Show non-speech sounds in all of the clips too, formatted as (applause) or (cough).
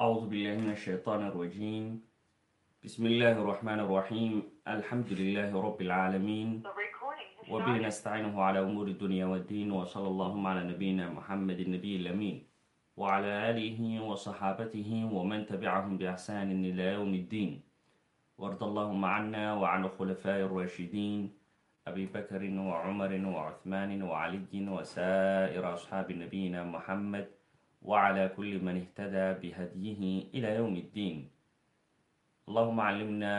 أعوذ بالله من الشيطان الرجيم بسم الله الرحمن الرحيم الحمد لله رب العالمين The recording has وبه started. نستعينه على أمور الدنيا والدين وصلى اللهم على نبينا محمد النبي الأمين وعلى آله وصحابته ومن تبعهم بإحسان إلى يوم الدين وارض اللهم عنا وعن الخلفاء الراشدين أبي بكر وعمر وعثمان وعلي وسائر أصحاب نبينا محمد وعلى كل من اهتدى بهديه إلى يوم الدين اللهم علمنا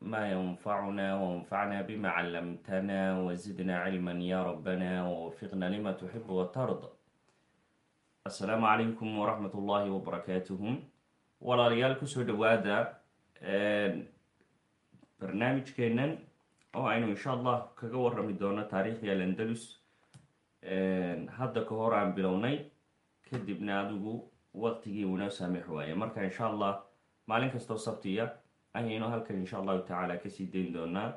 ما ينفعنا وانفعنا بما علمتنا وزدنا علما يا ربنا ووفقنا لما تحب وترضى السلام عليكم ورحمة الله وبركاته walaalyaal kusoo dhawaada barnaamijkeenan oo aynu insha allah kaga warami doono taariikhda alandalus hadda ka hor aan bilownay kadibna adigu waqtigii uu inoo saamix waaye. Marka insha allah maalin kastoo sabtiya ayaynu halkan insha allahu tacaala ka sii dayn doonaa.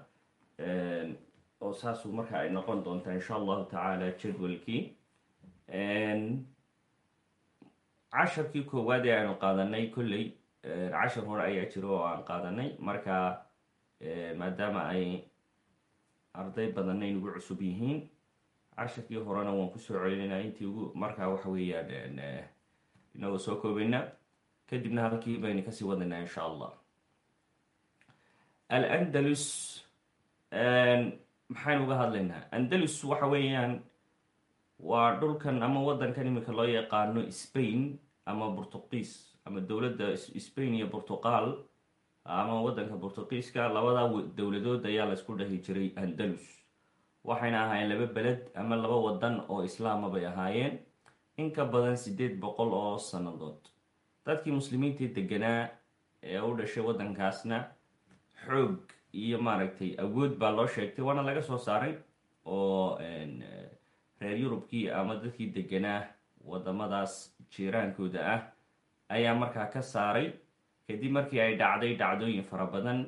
Oo saasuu marka ay noqon doontaa insha allahu tacaala jadwalkii. Casharkii koowaad ee aynu qaadanay kolley cashar hore ayaa jiro oo aan qaadanay. Marka maadaama ay arday badanna inugu cusub yihiin casharkii horena waan ku soo celinayna intii ugu markaa waxa weeyaan inagoo soo koobayna kadibna halkii baynu ka sii wadaynaa insha allah. Alandalus maxaynu uga hadlaynaa? Andalus waxa weeyaan waa dhulkan ama waddankan iminka loo yaqaano spain ama portugiis ama dowladda spain iyo portugal ama waddanka portugiiska labada dowladood ayaa laysku dhahi jiray andalus waxayna ahaayeen laba beled ama laba waddan oo islaama bay ahaayeen. In ka badan siddeed boqol oo sannadood. Dadkii muslimiintii deganaa ee u dhashay waddankaasna xoog iyo maaragtay awood baa loo sheegtay waana laga soo saaray oo reer yurubkii ama dadkii deganaa wadamadaas jiiraankooda ah ayaa markaa ka saaray. Kadib markii ay dhacday dhacdooyin fara badan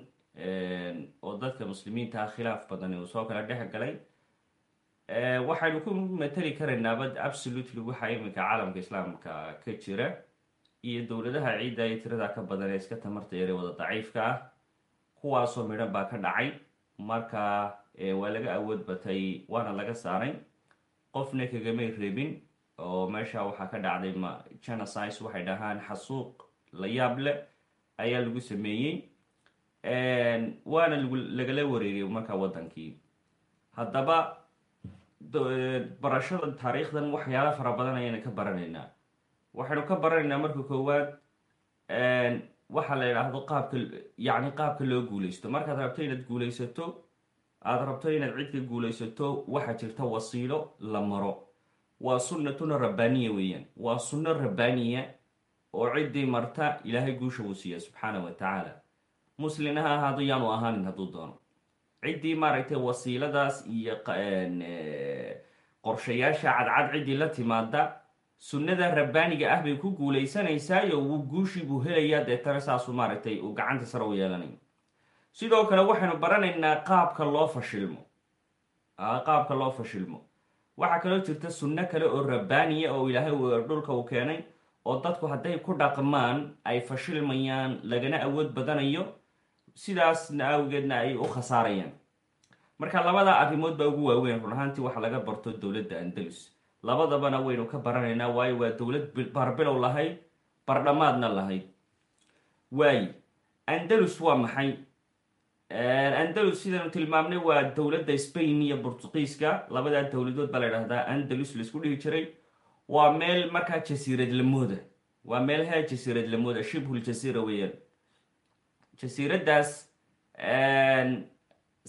oo dadka muslimiinta ah khilaaf badan uu soo kala dhex galay waxaynu ku mateli karaynaa bad absolutely waxa iminka caalamka islaamka ka jira iyo dowladaha ciidda iyo tirada ka badan ee iska tamarta yare wada daciifka ah. Kuwaasoo midhan baa ka dhacay. Marka waa laga awood batay waana laga saaray qofna kagamay reebin oo meesha waxaa ka dhacday genocides waxay dhahaan xasuuq la yaab leh ayaa lagu sameeyey. Waana lagala wareegay markaa waddankii. Haddaba barashada taariikhdan waxyaala fara badan ayayna ka baranaynaa. Waxaynu ka baranaynaa marka koowaad waxa la yidhaahdo qaabka yacni qaabka loo guuleysto markaad rabto inaad guuleysato aada rabto inaad cid ka guuleysato waxaa jirta wasiilo la maro. Waa sunnatuna rabbaaniya weeyaan. Waa sunno rabbaaniya oo ciddii marta ilaahay guusha uu siiya subxaana wa tacaala muslin ha ahaado yaanu ahaanin hadduu doono ciddii maaragtay wasiiladaas iyo qorshayaasha cadcad ciddii la timaada sunnada rabbaaniga ah bay ku guuleysanaysaayoo wuu guushii buu helayaa deetana saasuu maaragtay uu gacanta sare u yeelanayo. Sidoo kale waxaynu baranaynaa qaabka loo fashilmo. Qaabka loo fashilmo. Waxaa kaloo jirta sunno kale oo rabbaaniya oo ilaahay dhulka uu keenay oo dadku hadday ku dhaqmaan ay fashilmayaan lagana awood badanayo sidaasna awgeedna ay u khasaarayaan. Marka labada arrimood baa ugu waaweyn run ahaantii waxa laga barto dowladda andalus. Labadabana waynu ka baranaynaa waayo waa dowlad barbilow lahayd bardhamaadna lahayd waaye andalus waa maxay? Andalus sidaynu tilmaamnay waa dowladda spain iyo portugiiska. Labadaa dowladood baa la andalus la isku dhihi jiray. Waa meel markaa jasiirad lamooda waa meel hee jasiirad lamooda shibhul jasiira weeyaan jasiiraddaas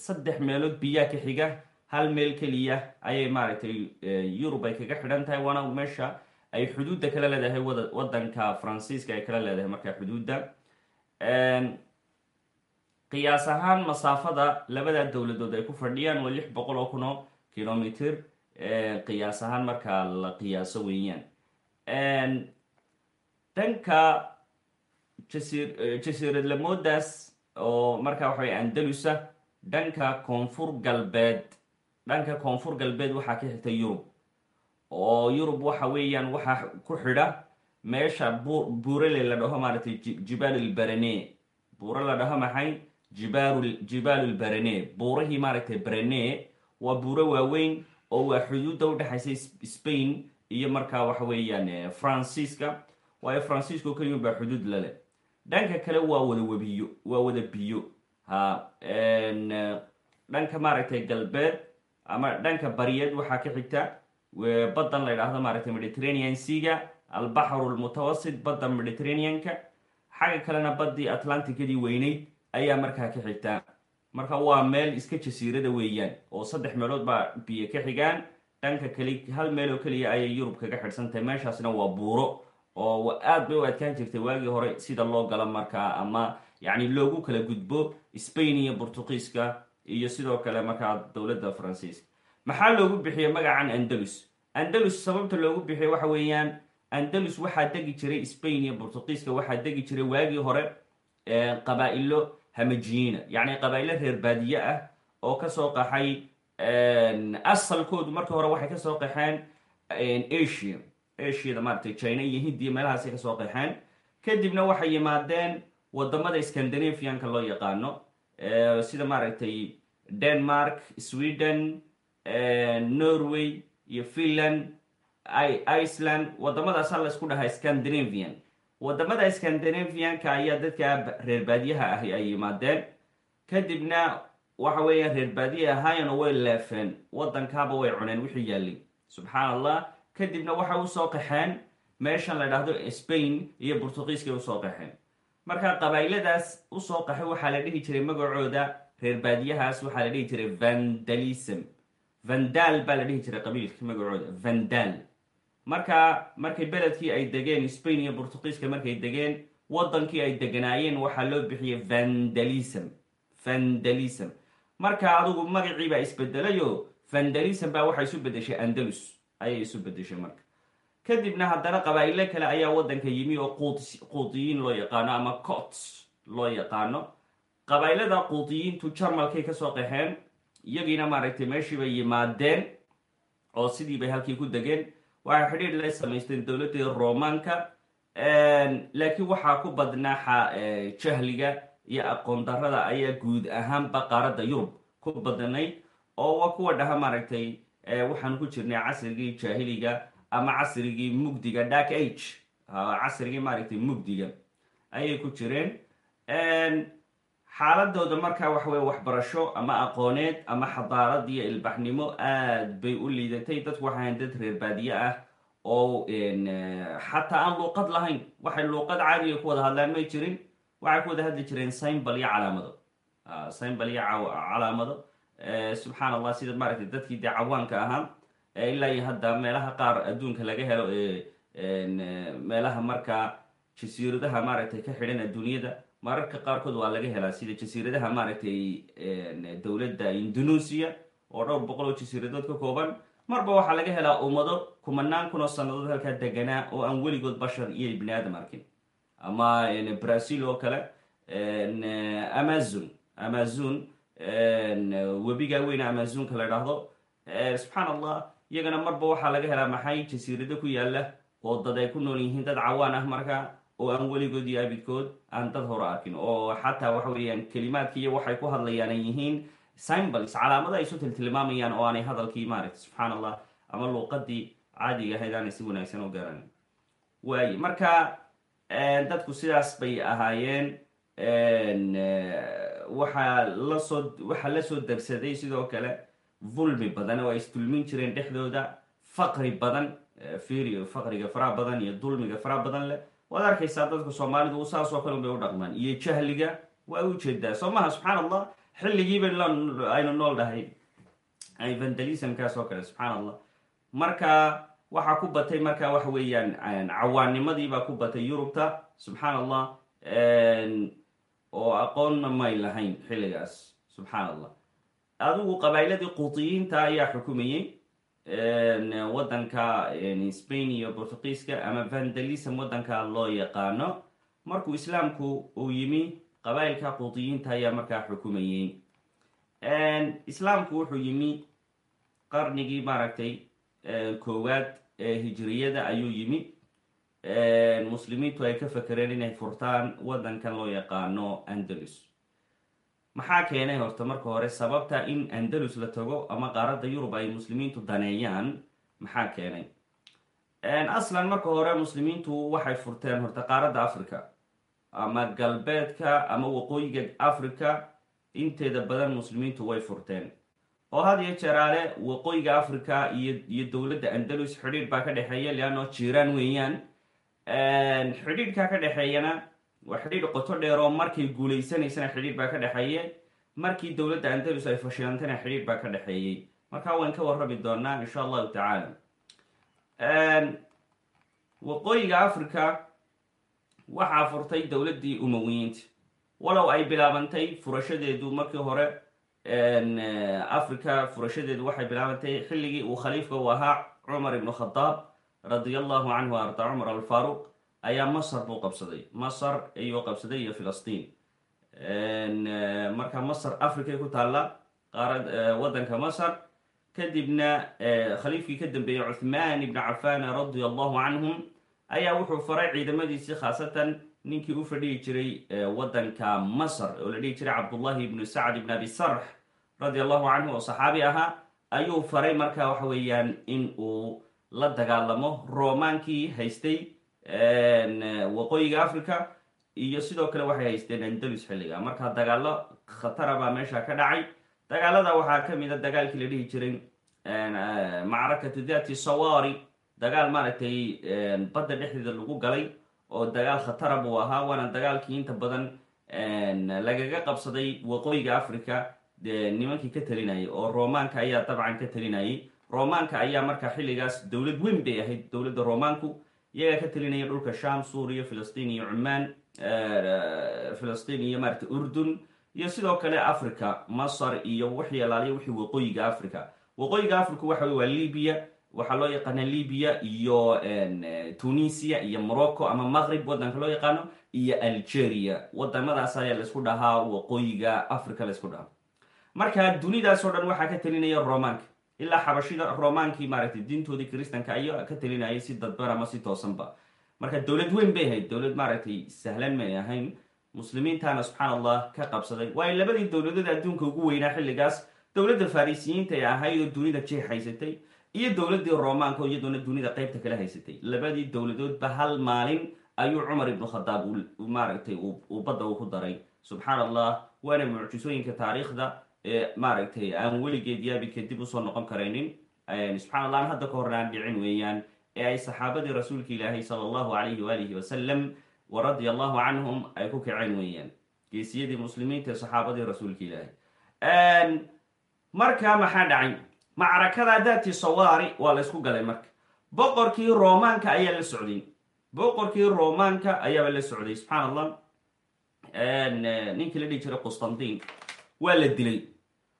saddex meelood biyaa ka xiga hal meel keliya ayay maaragtay yurub ay kaga xidhan tahay waana meesha ay xuduudda kala leedahay waddanka faransiiska ay kala leedahay markaa xuduudda. Qiyaas ahaan masaafada labada dowladood ay ku fadhiyaan waa lix boqol oo kun oo kilomitr qiyaas ahaan markaa la qiyaaso weeyaan. Dhanka jasiir jasiirad lamoodaas oo markaa waxa andalusa dhanka koonfur galbeed dhanka koonfur galbeed waxaa ka xigta yurub. Oo yurub waxa weeyaan waxaa ku xidha meesha bu buurale la dhaho maaragtay jibaalulbarane buuro la dhaho maxay? Jibaal jibaalulbarane buurahii maaragtay barane waa buuro waaweyn oo waa xuduudda udhexaysa spain iyo markaa waxa weeyaan francisca. Waayo francisco keliya baa xuduud lale dhanka kale waa wada webiyo waa wada biyo. Ha dhanka maaragtay galbeed ama dhanka bariyeed waxaa ka xigta baddan la ydhaahdo maaragtay mediterranean seaga albaxru lmutawasit badda mediterraneanka. Xagga kalena baddii atlanticadii weyneyd ayaa markaa ka xigtaa marka waa meel iska jasiirada weeyaan oo saddex meelood baa biyo ka xigaan. Dhanka keli hal meel oo keliya ayay yurub kaga xidhsantahay meeshaasna waa buuro oo aad bay u adkaan jirtay waagii hore sida loo galo markaa ama yacni loogu kala gudbo spain iyo portugiiska iyo sidoo kale markaa dowladda faransiiska. Maxaa loogu bixiyey magacan andalus? Andalus sababta loogu bixiyey waxa weeyaan andalus waxaa degi jiray spain iyo portugiiska waxaa degi jiray waagii hore qabaa-ilo hamajiyiina yacni qabaa-ilo reer baadiye ah oo ka soo qaxay asalkoodu marka hore waxay ka soo qaxeen asia asiada maaragtay china iyo hindiya meelahaasay ka soo qaxeen kadibna waxay yimaadeen waddamada scandinavianka loo yaqaano sida maaragtay denmark sweden norway iyo finland iceland wadamadaasa la isku dhahaa scandinavian. Wadamada scandinavianka ayaa dadka reer baadiyaha ahi ay yimaadeen. Kadibna waxa weeyaan reer baadiye ahaayana way leefeen waddankaaba way cuneen wixii yaallay subxaan allah kadibna waxay u soo qaxeen meeshan la dhahdo spain iyo portugiiskay u soo qaxeen marka qabayladaas u soo qaxay waxaa la dhihi jiray magacooda reer baadiyahaas waxaa la dhihi jiray vandalism. Vandal baa la dhihi jiray qabiilka magacooda vandal. Marka markay beledkii ay degeen spain iyo portugiiska markay degeen waddankii ay deganaayeen waxaa loo bixiyay vandalism vandalism. Marka adigu magacii baa isbedelayo vandalism baa waxay isu bedeshay andalus ayay isu bedeshay marka. Kadibna haddana qabaa'ilo kale ayaa waddanka yimi oo quudiyiin loo yaqaano ama cots loo yaqaano. Qabaa'ilada quudiyiintu jarmalkay ka soo qaxeen iyagiina maaragtay meeshii bay yimaadeen oo sidii bay halkii ku degeen. Waxay xidhiir la samaysteen dowladdii romaanka laakiin waxaa ku badnaa jahliga iyo aqoon darada ayaa guud ahaanba qaaradda yurub ku badnayd oo kuwa dhaha maaragtay waxaan ku jirnay casrigii jaahiliga ama casrigii mugdiga dark age. Casrigii maaragtay mugdiga. Ayay ku jireen. Xaaladooda markaa waxaweye waxbarasho ama aqooneed ama xadaarad iyo ilbaxnimo aad bay u liidatay. Dadku waxay ahayn dad reer baadiye ah oo xataa aan luuqad lahayn. Waxay luuqad caadiga ku wada hadlaan may jirin. Waxay ku wada hadli jireen symbal iyo calaamado. Symbal iyo calaamado subxaan allah sida maaragtay dadkii dee cawaanka ahaa ilaa iyo hadda meelaha qaar adduunka laga helo meelaha markaa jasiiradaha maaragtay ka xidhan adduunyada mararka qaarkood waa laga helaa sida jasiiradaha maaragtay dowladda indonesia oo dhowr boqol oo jasiiradood ka kooban. Marba waxaa laga helaa ummado kumanaan kun oo sannadood halkaa deganaa oo aan weligood bashar iyo ibni arkin. Ama brazil oo kale amazon. Amazon webiga weyne amazonka la idhaahdo subxaan allah iyagana marba waxaa laga helaa maxay jasiirado ku yaalla oo dad ay ku nool yihiin dad cawaan ah markaa oo aan weligood iyo abidkood aan dad hore arkin oo xataa waxa weeyaan kelimaadki iyo waxay ku hadlayaan ay yihiin symbols calaamado ay isu tiltilmaamayaan oo aanay hadalkii maaragtay subxaan allah ama luuqadii caadiga ahayd aanay si wanaagsan u garan waaye marka dadku sidaas bay ahaayeen waxaa la soo waxaa la soo darsaday sidoo kale vulmi badan oo ay isdulmin jireen dhexdooda faqri badan firio faqriga faraha badan iyo dulmiga faraha badan leh. Waad arkaysaa dadka soomaalidu saasoo kale bay u dhaqmaan. Iyo jahliga waa u jeedaa soo maha subxaan allah xilligiiba aynu nool dhahay vandalismkaas oo kale subxaan allah marka waxaa ku batay marka waxa weeyaan cawaannimadiibaa ku batay yurubta subxaan allah oo aqoonna may lahayn xilligaas. Subxaan allah adigu qabaa'iladii quutiyiinta ayaa xukumayey waddanka spain iyo portugiiska ama vandalism waddanka loo yaqaano. Markuu islaamku uu yimi qabaa'ilka quutiyiinta ayaa markaa xukumayey islaamku wuxuu yimi qarnigii maaragtay koowaad ee hijiriyada ayuu yimi muslimiintu ay ka fakereen inay furtaan waddankan loo yaqaano andalus. Maxaa keenay horta marka hore sababta in andalus la tago ama qaaradda yurub ay muslimiintu daneeyaan maxaa keenay? Aslan marka hore muslimiintu waxay furteen horta qaaradda africa ama galbeedka ama waqooyiga africa inteeda badan muslimiintu way furteen. Oo had iyo jeeraale waqooyiga africa iyo dowladda andalus xidhiidh baa ka dhexeeya leanno jiiraan weeyaan xidhiidhka ka dhexeeyana waa xidhiidh qoto dheer oo markay guuleysanaysana xidhiidh baa ka dhexeeye markii dowladda andalus ay fashilantana xidhiidh baa ka dhexeeyey. Markaa waan ka warrami doonaa insha allahu tacaala waqooyiga africa waxaa furtay dowladdii umowiyiinta walow ay bilaabantay furashadeedu markii hore africa furashadeedu waxay bilaabantay xilligii uu khaliifka u ahaa cumar ibnu khadaab radia allahu canhu arda cumar alfaaruq ayaa masar buu qabsaday. Masar ayuu qabsaday iyo filistiin. Marka masar africay ku taalla qaarad waddanka masar kadibna khaliifkii ka dambeeyey cuthmaan ibnu cafan radia allahu canhum ayaa wuxuu faray ciidamadiisii khaasatan ninkii u fadhihi jiray waddanka masar oo la dhihi jiray cabdullahi ibnu sacd ibn abi sarx radia allahu canhu oo saxaabi ahaa ayuu faray marka waxa weeyaan in uu la dagaalamo romaankii haystay waqooyiga africa iyo sidoo kale waxay haysteen andalus xilliga. Marka dagaalo khatara baa meesha ka dhacay. Dagaalada waxaa ka mid a dagaalkii la dhihi jiray macrakatu dati sawari. Dagaal maaragtay badda dhexdeeda lagu galay oo dagaal khatara buu ahaa waana dagaalkii inta badan lagaga qabsaday waqooyiga africa nimankii ka talinayay oo romaanka ayaa dabcan ka talinayay romaanka ayaa marka xilligaas dowlad weyn bay ahayd dowladda romaanku iyagaa ka talinaya dhulka sham suuriya filistiin iyo cumaan filistiin iyo maaragtay urdun iyo sidoo kale africa masar iyo wixii alaaliya wixii waqooyiga africa waqooyiga africa waxa wey waa libya waxaa loo yaqaana libya iyo tunisia iyo morocco ama maqrib waddanka loo yaqaano iyo algeria. Wadamadaas ayaa laysku dhahaa waqooyiga africa laysku dhahaa. Marka dunidaas oo dhan waxaa ka talinaya romaanka ilaa xabashida romaankii maaragtay diintoodii kristanka ayaa ka talinayay si dadban ama si toosanba. Marka dowlad weyn bay ahayd dowlad maaragtay sahlan may ahayn. Muslimiintaana subxaan allah ka qabsaday. Waayo labadii dowladood adduunka ugu weynaa xilligaas dowladda farisiyiinta ee ahayd oo dunida jeex haysatay iyo dowladdii romaanka oo iyadoona dunida qeybta kala haysatay. Labadii dowladoodba hal maalin ayuu cumar ibnu khadaab maaragtay uu badda uu ku daray. Subxaan allah waana mucjisooyinka taariikhda maaragtay aan weligeed yaabika dib u soo noqon karaynin. Subxana allah an hadda ka horna aan dhicin weeyaan ee ay saxaabadii rasuulka ilaahay sala allahu calayhi waalihi wasalam wa radia allahu canhum ay ku kaceen weeyaan. Geesiyadii muslimiinta ee saxaabadii rasuulka ilaahay. Marka maxaa dhacay? Macrakada daati sawari waa la ysku galay marka. Boqorkii romaanka ayaa la socday. Boqorkii romaanka ayaaba la socday subxaan allah ninkii la dhihi jiray qustantin waa la dilay.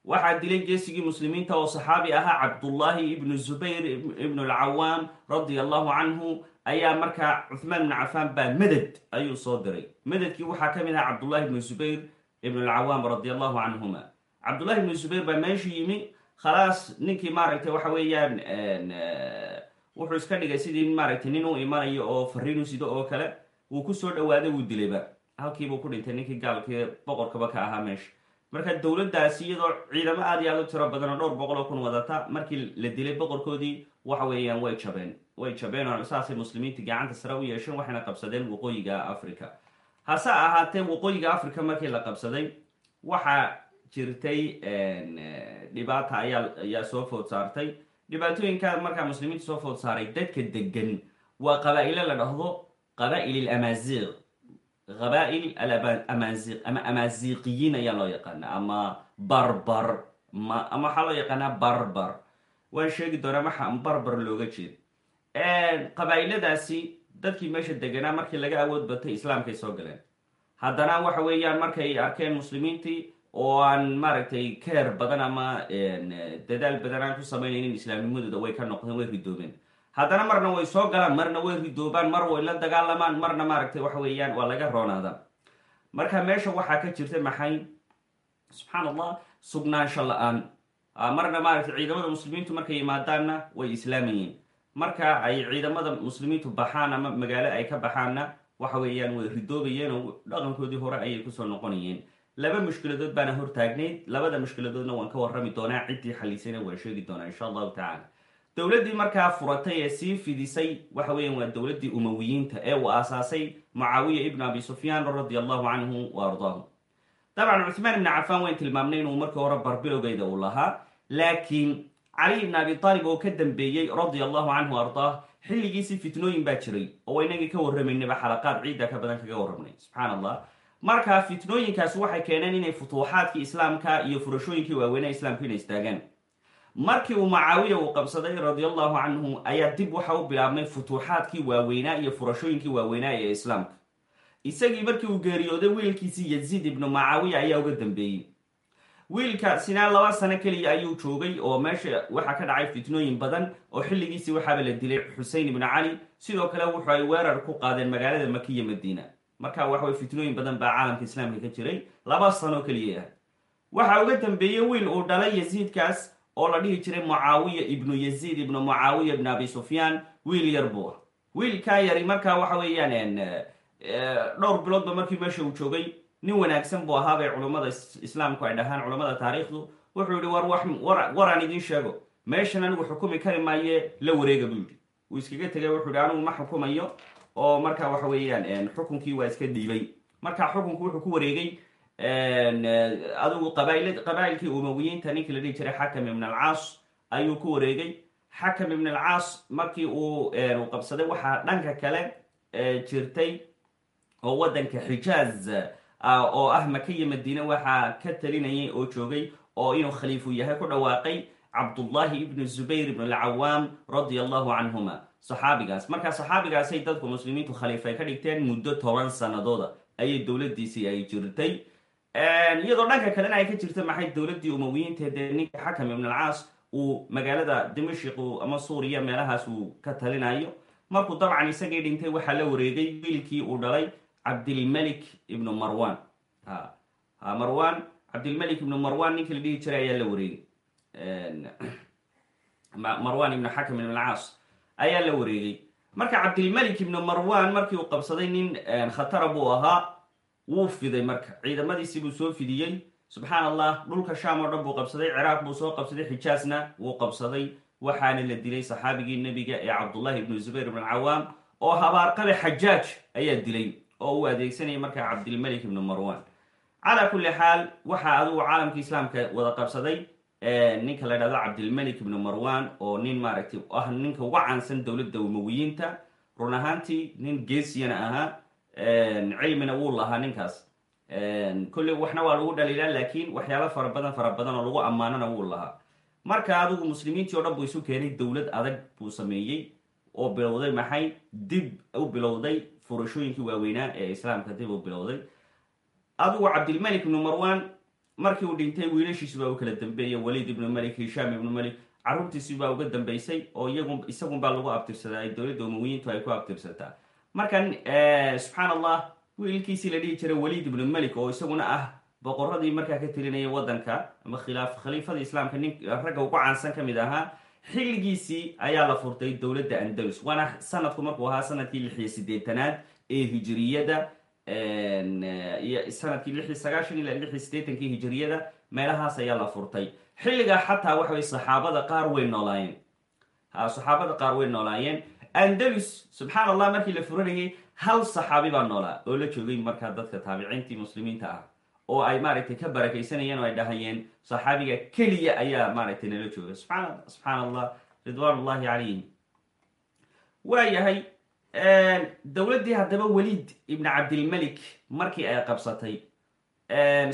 Waxaa dilay geesigii muslimiinta oo saxaabi ahaa cabdullaahi ibnu zubayr ibnu alcawaam radia allahu canhu ayaa markaa cuthmaan ibnu cafaan baa meded ayuu soo diray. Mededkii waxaa ka mid ahaa cabdullahi ibnu zubayr ibnu alcawaam radia allahu canhuma. Cabdullahi ibnu zubayr baa meeshu yimi. Khalaas ninkii maaragtay waxa weeyaan wuxuu iska dhigay sidii maaragtay nin u imanayo oo fariinu sido oo kale. Wuu ku soo dhawaaday wuu dilayba halkiibuu ku dhintay ninkii gaalkii boqorkaba ka ahaa meesha marka dowladdaasi iyadoo ciidamo aad iyo aad u tiro badan oo dhowr boqol oo kun wadata markii la dilay boqorkoodii waxa weeyaan way jabeen. Way jabeen oo saasay muslimiinta gacanta sare u yeesheen waxayna qabsadeen waqooyiga africa hase ahaatee waqooyiga africa markii la qabsaday waxaa jirtay dhibaata ayaa ayaa soo food saartay. Dhibaatooyinka markaa muslimiinta soo food saaray dadka degan waa qabaa-ilo la dhahdo qabaa-il qabaa-il alamaziq ama amaziqiyiin ayaa loo yaqaana ama barbar ma ama waxaa loo yaqaanaa barbar. Waan sheegi doonaa waxa barbar looga jeeda qabaa-iladaasi dadkii meesha deganaa markii laga awood batay islaamkay soo galeen. Haddana waxa weeyaan markay arkeen muslimiintii oo aan maaragtay keer badan ama dadaal badan aan ku sameynaynin islaamnimadooda way ka noqdeen way ridoobeen haddana marna way soo galaan marna way ridoobaan mar way la dagaalamaan marna maaragtay waxa weeyaan waa laga roonaada. Marka meesha waxaa ka jirta maxay? Subxaan allah sugnaansho la'aan. Marna maaragtay ciidamada muslimiintu markay yimaadaanna way islaamayeen. Marka ay ciidamada muslimiintu baxaan ama magaalo ay ka baxaanna waxa weeyaan way ridoobayeen oo dhaqankoodii hore ayay ku soo noqonayeen. Laba mushkiladood baana hortaagnayd labada mushkiladoodna waan ka warrami doonaa ciddii xalisayna waan sheegi doonaa insha allahu tacala dowladdii markaa furatay ee sii fidisay waxa weeyaan waa dowladdii umawiyiinta ee uu aasaasay mucaawiya ibnu abi sufyaan radia allahu canhu wa ardaahu. Dabcan cuthmaan ibni cafaan wayn tilmaamnay inuu markii hore barbilowgeyda uu lahaa laakiin cali ibn abi taalib oo ka dambeeyey radia allahu canhu ardaah xilligiisii fitnooyin baa jiray oo inagii ka warramaynaba xalaqaad ciidda ka badan kaga warramnay subxaan allah marka fitnooyinkaasi waxay keeneen inay futuuxaadkii islaamka iyo furashooyinkii waaweynaa islaamku inay istaagaan markii uu macaawiya uu qabsaday radia allahu canhu ayaa dib waxa u bilaabmay futuuxaadkii waaweynaa iyo furashooyinkii waaweynaa ee islaamka. Isagii markii uu geeriyooday wiilkiisii yaziid ibnu macaawiya ayaa uga dambeeyey. Wiilkaasina laba sano keliya ayuu joogay oo meesha waxaa ka dhacay fitnooyin badan oo xilligiisii waxaaba la dilay xusein ibnu cali. Sidoo kale wuxu ay weerar ku qaadeen magaalada makiya madiina. Marka waxaway fitnooyin badan baa caalamka islaamka ka jiray laba sano keliya. Waxaa uga dambeeyey wiil uu dhalay yaziidkaas oo la dhihi jiray mucaawiya ibnu yaziid ibnu mucaawiya ibnu abi sufyaan wiil yar buu ah wiilkaa yari markaa waxa weeyaan dhowr biloodba markii meesha uu joogay nin wanaagsan buu ahaa bay culummada islaamku ay dhahaan culummada taariikhdu. Wuxuu yihi war waraan idiin sheego. Meeshan anigu xukumi kari maaye la wareega buu yidhi. Uu iskaga tegay wuxuu yihi anigu ma xukumayo. Oo marka waxa weeyaan xukunkii waa iska dhiibay. Marka xukunku wuxuu ku wareegay adigu qabail qabaa'ilkii umawiyiinta ninkii la dhihi jiray xakam ibn alcaas ayuu ku wareegay. Xakam ibn alcaas markii uu qabsaday waxaa dhanka kale jirtay oo waddanka xijaaz oo ah makiya madiine waxaa ka talinayay oo joogay oo inuu khaliifu yahay ku dhawaaqay cabdullahi ibnu zubayr ibn alcawaam radia allahu canhuma saxaabigaas. Markaa saxaabigaasay dadku muslimiintu khaliifay ka dhigteen muddo toban sanadooda ayay dowladiisii ay jirtay iyadoo dhanka kalena ay ka jirta maxay dowladdii umawiyiinta dee ninka xakam ibn alcaas uu magaalada dimashik ama suuriya meelahaas uu ka talinayo. Markuu dabcan isagii dhintay waxaa la wareegay wiilkii uu dhalay cabdilmalik ibnu marwan. Marwan cabdilmalik ibnu marwan ninkii la dhihi jiray ayaa la wareegay. (clears throat) Marwan ibnu xakam ibn alcaas ayaa la wareegay. Marka cabdilmalik ibnu marwan markii uu qabsaday nin khatara buu ahaa wuu fiday marka. Ciidamadiisii buu soo fidiyey. Subxaan allah dhulka sham oo dhan buu qabsaday ciraaq buu soo qabsaday xijaasna wuu qabsaday. Waxaana la dilay saxaabigii nebiga ee cabdullahi ibnu zubayr ibn alcawaam oo habaarqabe xajaaj ayaa dilay oo uu adeegsanayay markaa cabdilmalik ibnu marwan calaa kulli xaal waxaa adigu caalamka islaamka wada qabsaday ninka la dhahdo cabdilmalik ibnu marwan oo nin maaragtay ah ninka uga caansan dowladda umawiyiinta. Run ahaantii nin geesiyana ahaa cilmina wuu lahaa ninkaas. Kolley waxna waa lagu dhaliilaa laakiin waxyaalo fara badan fara badan oo lagu ammaanona wuu lahaa. Marka adigu muslimiintii o dhan buu isu keenay dowlad adag buu sameeyey oo bilowday maxay? Dib u bilowday furashooyinkii waaweynaa ee islaamka dib u bilowday. Adigu cabdilmalik ibnu marwan markii uu dhintay wiilashiisu baa u kala dambeeyey waliid ibnu malik hishaam ibnu malik. Carruurtiisi baa uga dambeysay oo iyagu isagunbaa lagu abtirsadaa ay dowladda umawiyiintu ay ku abtirsataa markan subxaan allah wiilkiisii la dhihi jiray waliid ibnu malik oo isaguna ah boqoradii markaa ka telinaya waddanka ama khilaaf khaliifada islaamka nin ragga ugu caansan ka mid ahaa xilligiisii ayaa la furtay dowladda andalus waana sanadku markuu ahaa sannadkii lix iyo sideetanaad ee hijiriyada sannadkii lix iyo sagaashan ilaa lix iyo siddeetankii hijiriyada meelahaas ayaa la furtay. Xilligaa xataa waxa way saxaabada qaar way noolaayeen saxaabada qaar way noolaayeen andalus subxaan allah markii la furanayay hal saxaabi baa noolaa oo la joogay markaa dadka taabiciintii muslimiinta ah. Oo ay maaragtay ka barakaysanayeen oo ay dhahayeen saxaabiga keliya ayaa maaragtay nala jooga. Subxaan subxaan allah ridwaan ullahi calayhim waayahay dowladdii haddaba waliid ibn cabdilmalik markii ay qabsatay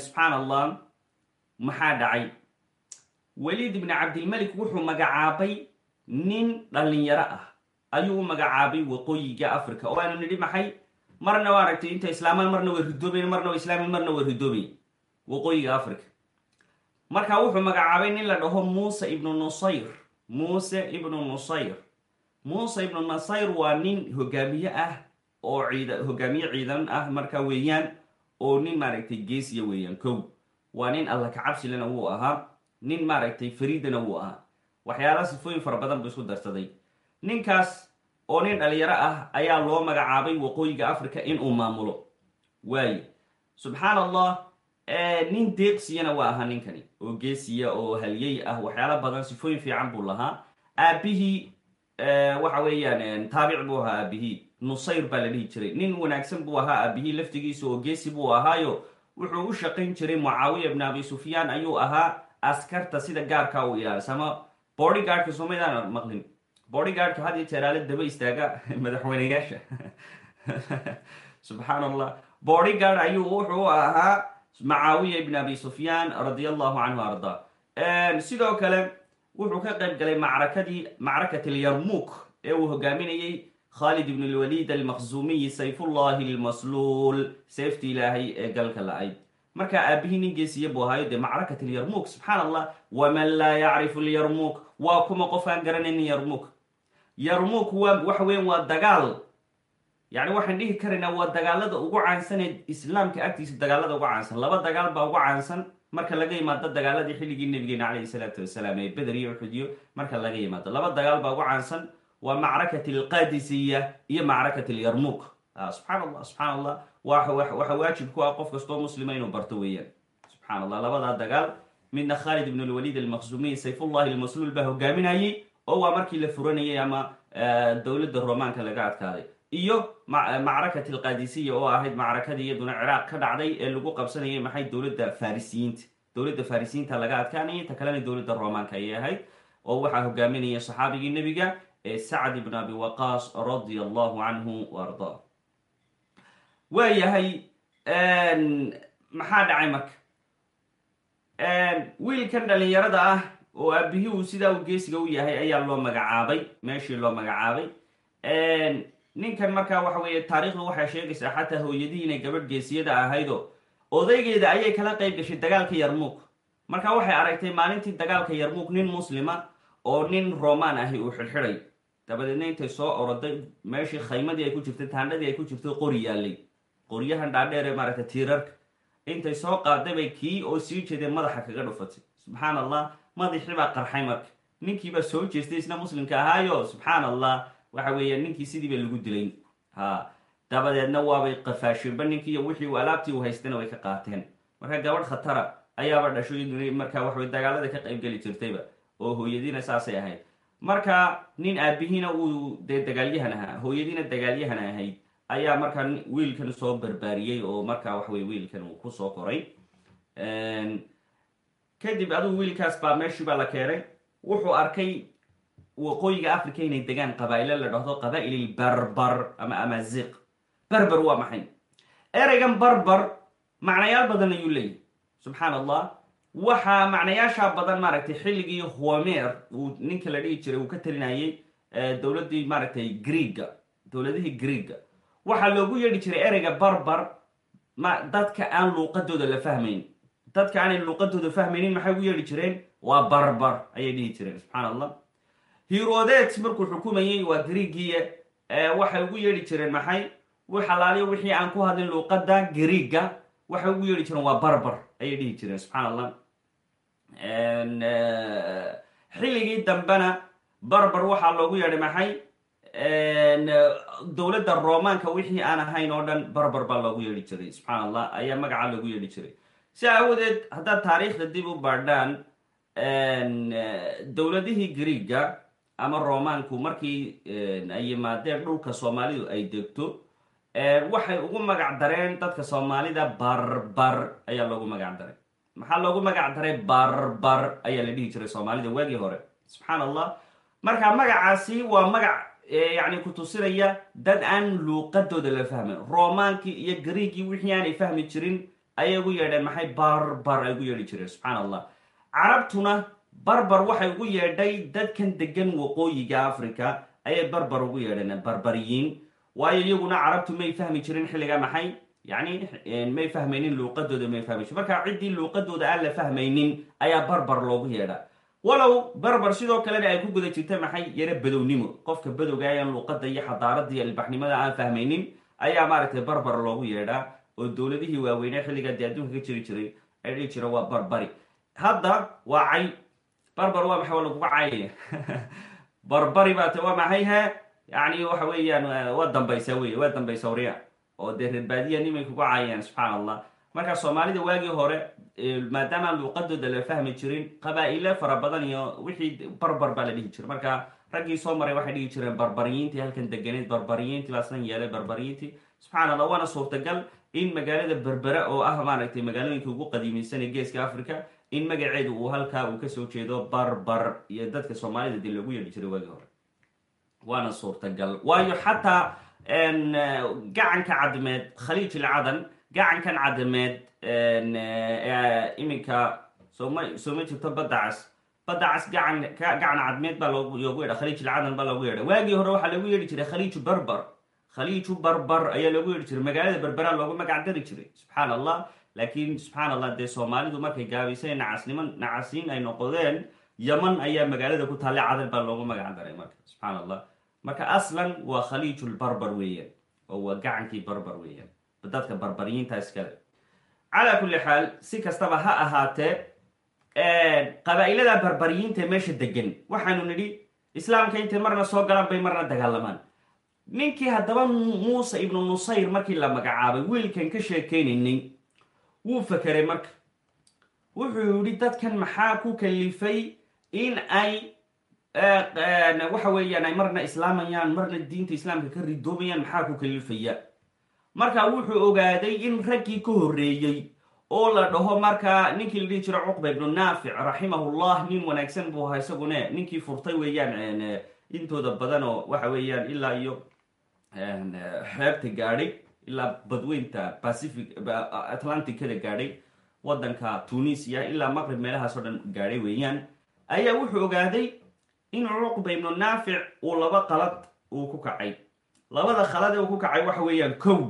subxaan allah maxaa dhacay? Waliid ibn cabdilmalik wuxuu magacaabay nin dhalinyaro ah ayuu u magacaabay waqooyiga africa oo aanu nidhi maxay? Marna waa aragtay inta islaamaan marna way ridoobayen marna way islaamin marna way ridoobayen waqooyiga africa marka wuxuu magacaabay nin la dhaho muuse ibnu nusayr. Muuse ibnu nusayr. Muuse ibnu nusayr waa nin hogaamiye ah oo ciida hogaamiye ciidan ah marka weeyaan oo nin maaragtay geesiya weeyaan kow. Waa nin alla kacabsilena wuu ahaa. Nin maaragtay fariidana wuu ahaa. Waxyaala sifooyin fara badan buu isku darsaday ninkaas oo nin dhalinyaro ah ayaa loo magacaabay waqooyiga africa inuu maamulo. Waaye subxaan allah nin deeqsiyana waa ahaa ninkani oo geesiya oo halyey ah waxyaala badan sifooyin fiican buu lahaa. Aabihii waxa weeyaan taabic buu ahaa aabihii. Nusayr baa la dhihi jiray. Nin wanaagsan buu ahaa aabihii laftigiisa oo geesi buu ahaayo. Wuxuu u shaqayn jiray mucaawiya ibn abi sufyaan ayuu ahaa askarta sida gaarka u ilaalisa ama bodyguardka somaydaan maqlin bodyguardka had iyo jeeraale daba istaaga (laughs) madaxweyneyaasha (laughs) subxaan allah bodyguard ayuu wuxuu ahaa macaawiya ibn abi sufyaan radia allahu canhu arda sidoo kale wuxuu ka qayb galay macrakadii macrakat alyarmuk ee uu hogaaminayey khalid ibn lwalid almaqzumiyi sayfullahi lmasluul seefti ilaahay ee galka la-ayd markaa aabihii nin geesiya buu ahaayo dee macrakat alyarmuk subxaan allah waman laa yacrifu lyarmuk waa kuma qof aan garanaynin yarmuk yarmuk waa waxa weyan waa dagaal. Yani waxaan dhihi karaynaa waa dagaalada ugu caansanee islaamka agtiisa dagaalada ugu caansan. Laba dagaal baa ugu caansan marka laga yimaado dagaaladii xilligii nabigeena caleyhi salaatu wasalaam ee beder iyo uxudiyo marka laga yimaado. Laba dagaal baa ugu caansan waa macrakat alqadisiya iyo macrakat alyarmuk subxaan allah subxaan allah waxa waajib ku ah qof kastoo muslima inuu barto weeyaan. Subxaan allah labadaa dagaal midna khalid ibn lwalid almaqzumiy sayfullahi almasluul baa hogaaminayey oo waa markii la furanayay ama dowladda romaanka laga adkaaday. Iyo macrakat alqadisiya oo ahayd macrakadii iyaduna ciraaq ka dhacday ee lagu qabsanayay maxay dowladda farisiyiinta dowladda farisiyiinta laga adkaanayay ta kalena dowladda romaanka ayay ahayd. Oo waxaa hogaaminaya saxaabigii nebiga ee sacd ibn abi waqaas radia allahu canhu wa ardaa waayahay maxaa dhacay marka? Wiilkan dhalinyarada ah oo aabihii uu sidaa u geesiga u yahay ayaa loo magacaabay meeshii loo magacaabay. Ninkan markaa waxa weeye taariikhdu waxay sheegaysaa xataa hooyadii inay gabadh geesiyada ahaydo odaygeeda ayay kala qayb gashay dagaalka yarmuuk marka waxay aragtay maalintii dagaalka yarmuuk nin muslima oo nin romaan ahi uu xidhxidhay. Dabadeedna intay soo oroday meeshii khaymadii ay ku jirtay taandhadii ay ku jirto qori yaalay. Qoryahan dhaadheer ee maaragtay tiirarka. Intay soo qaaday bay kii oo sii jeeday madaxa kaga dhufatay. Subxaan allah madaxii baa qarxay marka. Ninkiibaa soo jeestay isna muslimka ahaayo subxaan allah waxa weeye ninkii sidiiba lagu dilay. Ha dabadeedna waabay qafaasheenba ninkii wixii uu alaabtii uu haystayna way ka qaateen. Marka gabadh khatara ayaaba dhasho marka waxaway dagaalada ka qaybgeli jirtayba oo hooyadiina saasay ahayd. Marka nin aabihiina uu dee dagaalyahan ahaa hooyadiina dagaalyahan ahayd ayaa markaa wiilkan soo barbaariyey oo markaa waxaweye wiilkan uu ku soo koray kadib adugu wiilkaas baa meeshii baa la keenay wuxuu arkay waqooyiga africa inay degaan qabaa'ilo la dhahdo qabaa'ilil barbar ama amaziq. Barbar waa maxay? Ereygan barbar macnayaal badan ayuu leeyahy subxaan allah waxaa macnayaasha badan maaragtay xilligii homer uu ninka la dhihi jiray uu ka talinayay dowladdii maaragtay greega dowladihii greega. Waxaa loogu yeedhi jiray ereyga barbar ma dadka aan luuqadooda la fahmayn dadka aanay luuqadooda fahmaynin maxay ugu yeedhi jireen? Waa barbar ayay dhihi jireen subxaan allah herodet markuu xukumayey waa greegiya waxay ugu yeedhi jireen maxay? Xalaaliyo wixii aan ku hadlin luuqadda greega waxay ugu yeedhi jireen waa barbar ayay dhihi jireen subxaan allah xilligii dambena barbar waxaa loogu yeedhay maxay? Dowladda romaanka wixii aan ahayn oo dhan barbar baa loogu yeedhi jiray subxaan allah ayaa magaca loogu yeedhi jiray si aawadeed haddaad taariikhda dib u baadhaan dowladihii greega ama romaanku markii ay yimaadeen dhulka soomaalidu ay degto waxay ugu magac dareen dadka soomaalida barbar ayaa loogu magac daray maxaa loogu magac daray barbar ayaa la dhihi jiray soomaalida waagii hore subxaan allah marka magacaasi waa magac yani ku tusinaya dad aan luuqadooda la fahmin romaankii iyo greegii wixii aanay fahmi jirin ayay ugu yeedheen maxay barbar ay ugu yeedhi jireen subxaan allah carabtuna barbar waxay ugu yeedhay dadkan degan waqooyiga africa ayay barbar ugu yeedheen barbariyiin waayo iyaguna carabtu may fahmi jirin xilliga maxay? Yani may fahmaynin luuqadooda may fahmi jirin marka ciddii luuqadooda aan la fahmaynin ayaa barbar loogu yeedha walow barbar sidoo kalena ay ku guda jirta maxay? Yaro badownimo. Qofka badowga ayaan luuqada iyo xadaarada iyo ilbaxnimada aan fahmaynin ayaa maaragtay barbar loogu yeedhaa oo dowladihii waaweynee xilligaa dee adduunka ka jiri jiray ay dhihi jira waa barbari. Hadda waa cay. Barbar waa maxay? Waa laguga caayaya (laughs) barbari baa te waa maxay he waxa weeyaan waa dambaysa wey waa dambaysa oo dee reerbaadiya nimay kugu caayaan subxaan marka soomaalida waagii hore maadaama luuqadooda la fahmi jirin qabaa-ile fara badan iyo wixii barbar baa la dhihi jiray. Marka raggii soo maray waxay dhihi jireen barbariyiintii halkan deganeed barbariyiintii baasnan yeelay barbariyiintii. Subxaan allah suurtagal in magaalada berbera oo ah maaragtay magaalooyinka ugu qadiimeysan ee geeska africa in magaceedu uu halkaa uu ka soo jeedo barbar iyo dadka soomaalida dee loogu yeedhi jiray waagii hore. Waana suurtagal. Waayo xataa gacanka cadmeed khaliij ilcadan gacankan cadmeed iminka sooma sooma jirto badda cas badda cas gacan gacan cadmeed baa loogu yeedha khaliij ilcadan baa loogu yeedha. Waagii hore waxaa loogu yeedhi jiray khaliiju barbar khaliiju barbar ayaa loogu yeedhi jiray magaalada berberaa loogu magac dari jiray subxaan allah laakiin subxaan allah dee soomaalidu markay gaabaysay nacasnimo nacasiin ay noqodeen yaman ayaa magaalada ku taale cadan baa loogu magac daray marka subxaan allah marka aslan waa khaliijul barbar weeyaan oo waa gacankii barbar weeyaan dadka barbariyiinta iskale calaa kulli xaal si kastaba ha ahaatee qabaa-ilada barbariyiinta meesha degan waxaanu nidhi islaamka intay marna soo galaan bay marna dagaalamaan ninkii haddaba muuse ibnu nusayr markii la magacaabay wiilkan ka sheekeynaynay wuu fakeray marka. Wuxuu yihi dadkan maxaa ku kalifay in ay waxa weeyaan ay marna islaamayaan marna diinta islaamka ka ridoomayaan maxaa ku kalifaya marka wuxuu ogaaday in raggii ka horreeyey oo la dhaho markaa ninkii la dhihi jiro cuqba ibnu naafic raximahullah nin wanaagsan buu ahaa isagune ninkii furtay weeyaan intooda badan oo waxa weeyaan ilaa iyo xeebta gaadhay ilaa badweynta pacific atlanticada gaadhay waddanka tunisia ilaa maqrib meelahaas oo dhan gaadhay weeyaan ayaa wuxuu ogaaday in cuqba ibnu naafic uu laba qalad uu ku kacay labada khalad ee uu ku kacay waxa weeyaan kow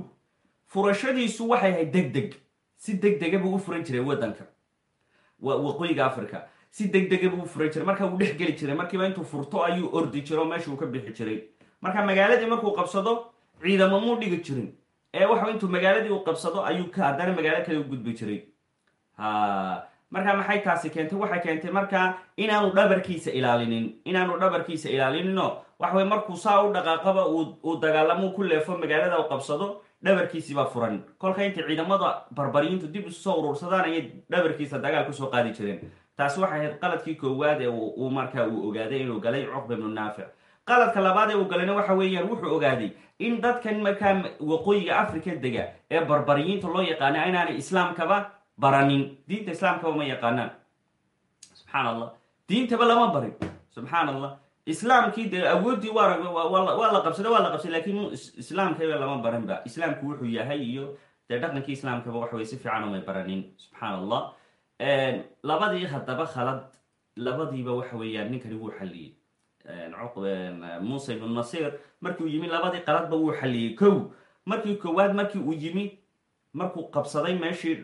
furashadiisu waxay ahayd deg deg si deg dega buu u furan jiray waddanka waqooyiga africa si deg dega buu u furan jiray marka wuu dhex geli jiray markiiba intuu furto ayuu ordi jiro o meesha uu ka bixi jiray marka magaaladii markuu qabsado ciidamo muu dhigi jirin? Ee waxa intuu magaaladii uu qabsado ayuu haddana magaalo kale u gudbi jiray. Marka maxay taasi keentay? Waxay keentay marka inaanu dhabarkiisa ilaalinin. Inaanu dhabarkiisa ilaalinino. Waxawey markuu saa u dhaqaaqaba uu dagaalamo ku leefo magaalada u qabsado dhabarkiisibaa furan. Kolka intay ciidamada barbariyiintu dib isu soo urursadaan ayay dhabarkiisa dagaal ku soo qaadi jireen. Taasi waxay ahayd qaladkii koowaad ee uu markaa uu ogaaday inuu galay cuqba ibnu naafic qaladka labaad ee uu galayna waxa weeyaan wuxuu ogaaday in dadkan markaa waqooyiga africa dega ee barbariyiinta loo yaqaana inaanay islaamkaba baranin. Diinta islaamkaba ma yaqaanaan. Subxaan allah diintaba lama barin. Subxaan allah islaamkii dee awooddii waa la qabsada waa la qabsay laakiin islaamkaba lama barin ba. Islaamku wuxuu yahay iyo dee dhaqankii islaamkaba waxa wey si fiican umay baranin. Subxaan allah labadii haddaba khalad labadiiba waxa weeyaan ninkani wuu xalliyey muuse ibnu nasir markii uu yimi labadii qaladba wuu xalliyey kow markii koowaad markii uu yimi markuu qabsaday meeshii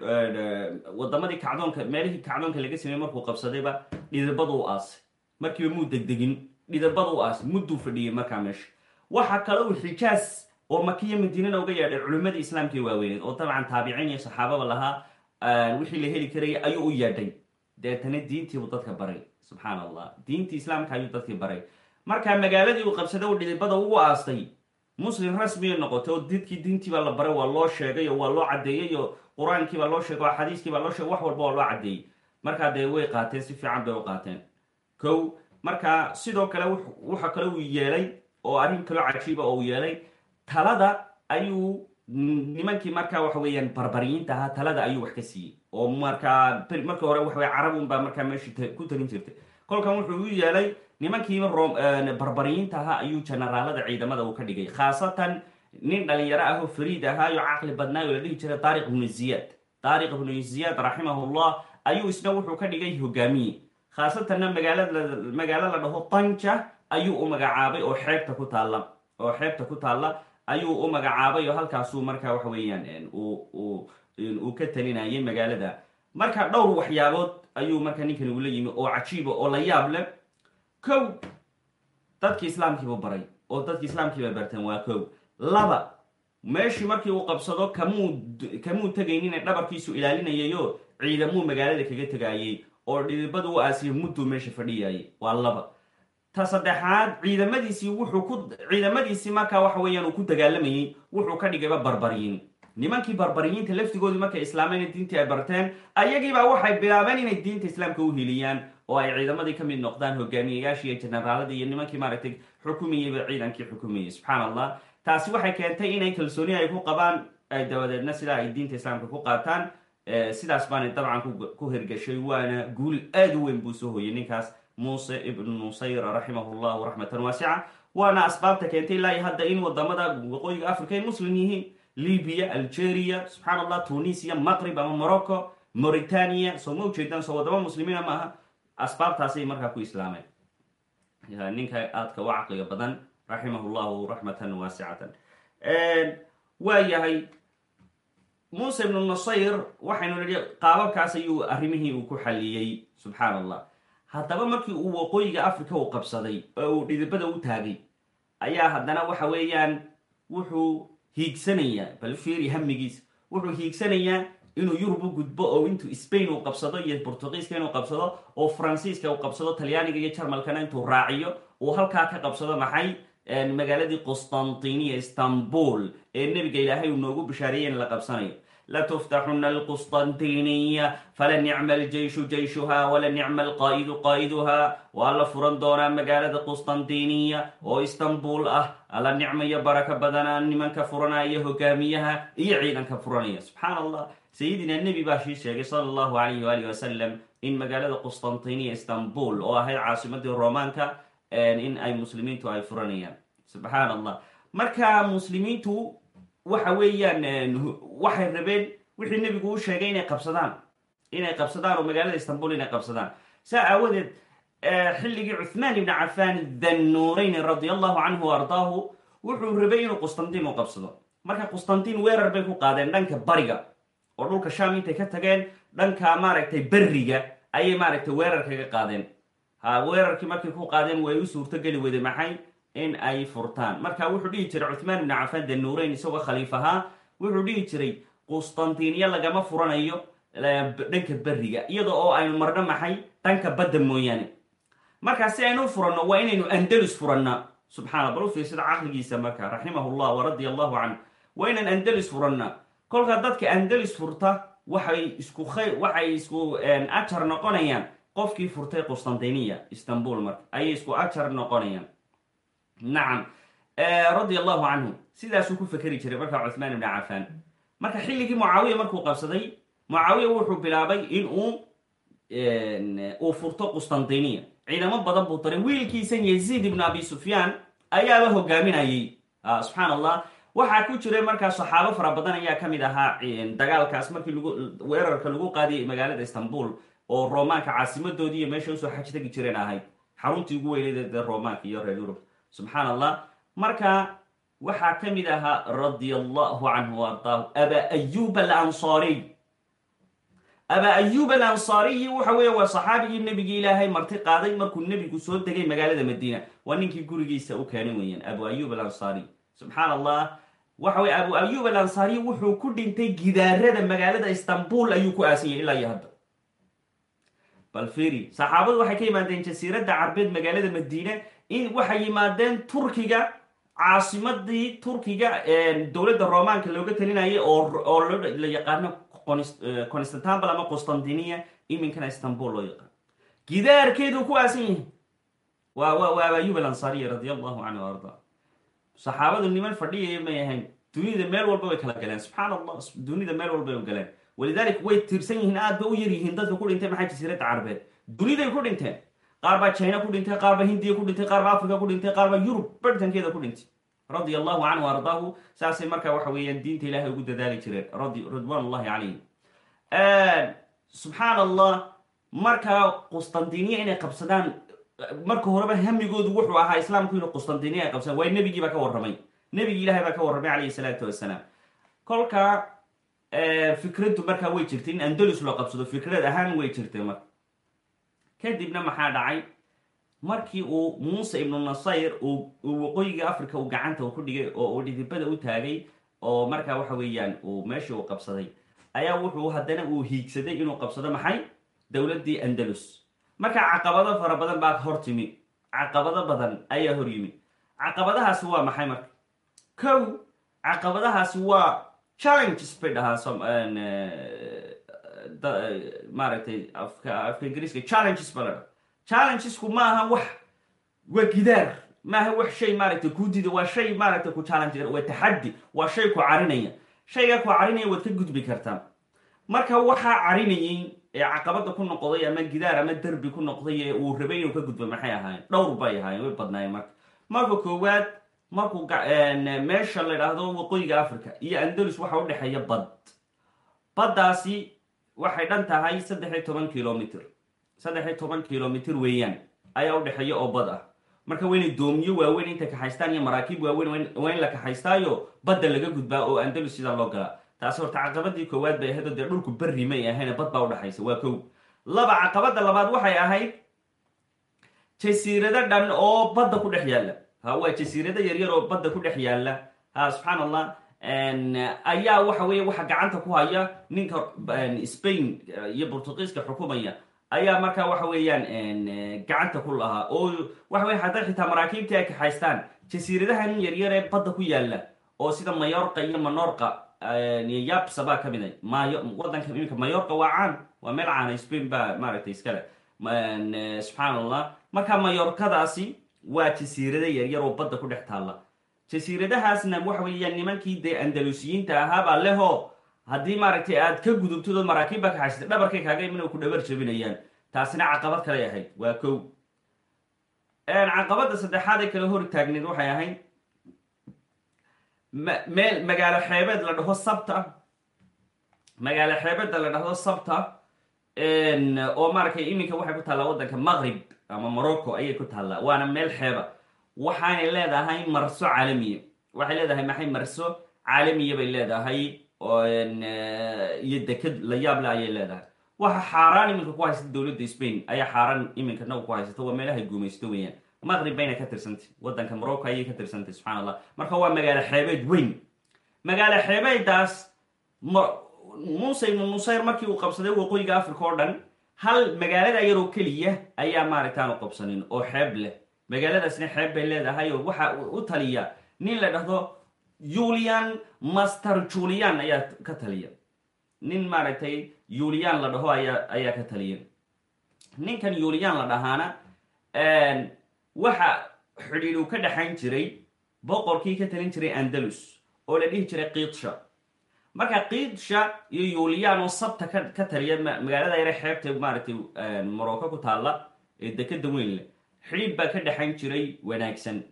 wadamadii kacdoonka meelihii kacdoonka laga sameeyey markuu qabsadayba dhidibada u aasay. Markiiba muu degdegin dhidibada u aasay. Mudduu fadhiyey markaa meesha waxa kale uu xijaas oo makiya madiinana uga yeedhay culimmadii islaamkii waaweyneed oo dabcan taabiciin iyo saxaababa lahaa wixii la heli karayay ayuu u yeedhay. Deetana diintiibuu dadka baray subxaan allah diintii islaamka ayuu dadkii baray. Markaa magaaladii uu qabsaday uu dhidibada ugu aastay muslim rasmiyay noqotay oo didkii diintiibaa la baray waa loo sheegay oo waa loo caddeeyey oo qur'aankiibaa loo sheegay oo xadiiskiibaa loo sheegay wax walba waa loo caddeeyey markaa dee way qaateen si fiican bay u qaateen. Kow markaa sidoo kale waxa kale uu yeelay oo arrin kaloo cajiiba oo uu yeelay talada ayuu nimankii markaa waxa weeyaan barbariyiinta ahaa talada ayuu wax ka siiyey. Oo markaa markii hore waxa wey carabun baa markaa meeshii ku tarin jirtay. Kolkan wuxuu u yeelay nimankiiba barbariyiinta ahaa ayuu generaalada ciidamada uu ka dhigay. Khaasatan nin dhalinyaro ah oo fariid ahaayo caqli badnaayo la dhihi jiray taariq ibnu ziyaad taariq ibnu ziyaad raximahullah ayuu isna wuxuu ka dhigay hogaamiye. Khaasatanna magaalo la dhaho tanja ayuu u magacaabay oo xeebta ku taalla oo xeebta ku taalla ayuu u magacaabay oo halkaasuu markaa waxa weeyaan uu ka talinayay magaalada. Marka dhowr waxyaabood ayuu markaa ninkani ula yimi oo cajiiba oo la yaab leh. Kow dadkii islaamkiiba baray oo dadkii islaamkiiba barteen waa kow. Laba meeshii markii uu qabsado kamuu kamuu tegaynin dhabarkiisu ilaalinayayo ciidamuu magaalada kaga tegaayey oo dhidibadu u aasiya mudduu meesha fadhiyayay waa laba ta saddexaad ciidamadiisii wuxuu ku ciidamadiisii markaa waxa weeyaan ku dagaalamayey wuxuu ka dhigayba barbariyiin nimankii barbariyiinta laftigoodii markay islaameen diintii ay barteen ayagiibaa waxay bilaabeen inay diinta islaamka u heliyaan oo ay ciidamadii ka mid noqdaan hogaamiyayaashii iyo jenaraaladii iyo nimankii maaragtay xukumayeyba ciidankii xukumayey subxaan taasi waxay keentay inay kalsooni ay ku qabaan dabadeedna sidaa ay diinta islaamka ku qaataan sidaas baanay dabcan ku hirgashay waana guul aad u weyn buu soo hoyay ninkaas muuse ibnu nusayr raximah llahu raxmatan waasica waana asbaabta keentay ilaa iyo hadda in waddamada waqooyiga africa ay muslim yihiin libya algeria subxaan allah tunisia maqrib ama morocco mauritania soo ma ujeedaan soo wadamo muslimiina ma aha. Asbaabtaasay markaa ku islaameen. Ninka aadka u caqliga badan raximah llahu raxmatan waasicatan waa yahay muuse ibnu nusayr waxaynu nihi qaababkaas ayuu arrimihii uu ku xalliyey subxaan allah haddaba markii uu waqooyiga africa uu qabsaday oo uu dhidibada u taagay ayaa haddana waxa weeyaan wuxuu hiigsanayaa bal fiiri hamigiisa wuxuu hiigsanayaa inuu yurub u gudbo oo intuu spain uu qabsado iyo bortugiiska inuu qabsado oo faransiiska uu qabsado talyaaniga iyo jarmalkana intuu raaciyo uu halkaa ka qabsado maxay magaaladii qustantiniya istanbul ee nebiga ilaahay uu noogu bishaareeyey in la qabsanayo latuftaxuna alqustantiniya fala nicma aljeyshu jeyshuha wala nicma alqaa'idu qaa'iduha waa la furan doonaa magaalada qustantiniya oo istanbul ah alla nicmo iyo baraka badanaa nimanka furanaya hogaamiyaha iyo ciidanka furanaya subxaan allah sayidina nebi baa shii sheegay sala allahu alayh waali wasalam in magaalada qustantiniya istanbul oo ahayd caasimadii romaanka in ay muslimiintu ay furanayaan subxaan allah marka waxa weeyaan waxay rabeen wixii nebigu u sheegay inay qabsadaan. Inay qabsadaan oo magaalada istanbul inay qabsadaan. Saa aawadeed xilligii cuthmaan ibni cafaan dannuurayn radia allahu canhu ardaahu wuxuu rabay inuu qustantiin u qabsado. Marka qustantiin weerar bay ku qaadeen dhanka bariga oo dhulka sham intay ka tageen dhanka maaragtay berriga ayay maaragtay weerar kaga qaadeen. Ha weerarkii markay ku qaadeen way u suurto geli maxay in ay furtaan. Marka wuxuu dhihi jiray cuthmaan ibni cafaan danuurayn isagoo khaliif ahaa. Wuxuu dhihi jiray qustantiniya lagama furanayo dhanka berriga iyada oo aynu marno maxay? Dhanka badda mooyaane. Markaa si aynu furanno waa inaynu andalus furanna. Subxaana bal u fiirsada caqligiisa marka raximah llah wa radia allahu canh waa inaan andalus furanna. Kolka dadka andalus furta waxay isku waxay isku ajar noqonayaan. Qofkii furtay qustantiniya istanbul marka ayay isku ajar noqonayaan nacam radia allahu canhu sidaasuu ku fekeri jiray markaa cuthmaan ibni cafaan. Marka xilligii mucaawiya markuu qabsaday mucaawiya wuxuu bilaabay in uu uu furto qustantiniya ciidamo badan buu daray. Wiilkiisan yaziid ibnu abi sufyaan ayaaba hogaaminayay. Subxaan allah waxaa ku jiray markaa saxaabo fara badan ayaa ka mid ahaa dagaalkaas markii weerarka lagu qaadiyay magaalada istanbul oo romaanka caasimadoodii meesha u soo xaj jireen ahayd. Xaruntii ugu weyneyd dee romaanka iyo reer yurub subxaan allah marka waxaa ka mid ahaa radia allahu canhu ardaahu aba ayub alansaariy aba ayub alansaariyi waxa weeye waa saxaabigii nebigii ilaahay marti qaaday markuu nebigu soo degay magaalada madiina. Waa ninkii gurigiisa u keenay weeyaan abu ayub alansaariy subxaan allah waxa weye abu ayub alansaariy wuxuu ku dhintay gidaarada magaalada istanbul ayuu ku aasanyay ilaa iyo hadda. Bal firi saxaabadu waxay ka yimaadeen jasiiradda carbeed magaalada madiine in waxay yimaadeen turkiga caasimadii turkiga dowladda romaanka looga talinayay oo la yaqaano constantambal ama qustantiniya iminkana istanbul loo yaqaano gidaarkeeduu ku aasan yahay. Waa abayub alansariya radia allahu canhu arda. Saxaabadu niman fadhiyaya may ahayn. Dunida meel walba way kala galeen. Subxaan allah dunida meel walba way galeen. Walidalik way tirsan yihiin aad ba u yar yihiin dadka ku dhintay maxay jasiiradda carbeed duniday ku dhinteen qaar baa china ku dhintay qaar baa hindiya ku dhintay qaar baa africa ku dhintay qaar baa yurub ku dhintay. Radia allahu canhu ardaahu saasay marka waxa weeyaan diinta ilahay ugu dadaali jireen. Ridwan ullahi calayhim subxaan allah markaa qustantiniya inay qabsadaan marka horeba hamigoodu wuxuu ahaa islaamku inuu qustantiniya ay qabsadaan. Waay nebigii baa ka warramay. Nebigii ilahay baa ka warramay calayhi salaatu wasalaam kolka fikraddu markaa way jirtay in andalus loo qabsado. Fikrad ahaan way jirtay marka kadibna maxaa dhacay? Markii uu muuse ibnu nasayr uu waqooyiga africa uu gacanta ku dhigay oo uu dhidibada u taagay oo markaa waxa weeyaan uu meeshii uu qabsaday ayaa wuxuu haddana uu hiigsaday inuu qabsado maxay? Dowladdii andalus. Marka caqabado fara badan baa hor timi. Caqabado badan ayaa hor yimid caqabadahaasi waa maxay marka? Kow caqabadahaasi waa challenges bay dhahaa maaragtay afka afka ingiriiska challenges ba la dhaha challengesku maaha wax waa gidaar. Maaha wax shay maaragtay kuu dida waa shay maaragtay ku challenge waa taxaddi waa shay ku carinaya. Shaygaa ku carinaya waad ka gudbi kartaa. Marka waxaa carinayay ee caqabada ku noqday ama gidaar ama derbi ku noqday ee uu rabay inuu ka gudbo maxay ahaayeen? Dhowr bay ahaayeen way badnaayeen marka. Marka koowaad markuu meesha la idhaahdo waqooyiga africa iyo andalus waxa udhexeeya bad. Baddaasi waxay dhan tahay saddex iyo toban kilomitr saddex iyo toban kilomitr weeyaan ayaa udhexeeya oo bad ah marka waa inay doomiyo waaweyn intay kaxaystaan iyo maraakiib waaweyn waa in la kaxaystaayo badda laga gudbaa oo andalus sidaa loo galaa taasi horta caqabadii koowaad bay ahayd oo dee dhulku berri may ahayn bad baa udhexaysa waa kow. Laba caqabada labaad waxay ahayd jasiirado dhan oo badda ku dhex yaalla. Ha waa jasiirado yaryar oo badda ku dhex yaalla. Ha subxaan allah ayaa waxa weeye waxa gacanta ku haya ninka spain iyo portugiiska xukumaya ayaa markaa waxa weeyaan gacanta ku lahaa. Oo waxa weye hadday xitaa maraakiibtii ay kaxaystaan jasiiradahan yaryar ee badda ku yaalla oo sida mayorka iyo manorka iyo yapsa baa ka mid a mayo wadanka iminka mayorka waa caan waa meel caana spain baa maaragtay iskale subxaan allah marka mayorkadaasi waa jasiirada yaryar oo badda ku dhex taalla jasiiradahaasna waxa weeyaan nimankii dee andalusiyiinta ahaabaa leho. Haddii maaragtay aad ka gudubtid oo maraakiib baa kaxaysatay dhabarkay kaaga imin ku dhabar jabinayaan taasina caqabad kaley ahayd. Waa kow. Caqabada saddexaad ee kale hor taagneed waxay ahayd meel magaalo xeebeed la dhaho sabta. Magaalo xeebeedda la dhahdo sabta oo maaragtay iminka waxay ku taallaa waddanka maqrib ama morocco ayay ku taallaa waana meel xeeba waxaanay leedahay marso caalamiya. Waxay leedahay maxay marso? Caalamiya bay leedahay iyo deked la yaable ayay leedahay. Waxa xaaraan iminka ku haysata dowladda spain ayaa xaaraan iminka nagu ku haysata waa meelahay guumaysto weeyaan. Maqrib bayna ka tirsantay waddanka morocco ayay ka tirsantay subxaan allah marka waa magaalo xeebeed weyn. Magaalo xeebeeddaas muuse ibnu nusayr markii uu qabsaday waqooyiga africa oo dhan hal magaalada yaroo keliya ayaa maaragtaanu qabsanin oo xeeb leh magaaladaasna xeeb bay leedahay. Oo waxa u taliya nin la dhahdo julian master julian ayaa ka taliya. Nin maaragtay julian la dhaho ayaa ayaa ka taliya. Ninkan julian la dhahaana waxa xidhiidhu ka dhexayn jiray boqorkii ka talin jiray andalus oo la dhihi jiray kiidsha marka kiidsha iyo yulian oo sabta ka taliya magaalada yare xeebta maaragtay morocco ku taalla ee dekeda weyn leh xidhiidh baa ka dhexayn jiray wanaagsan.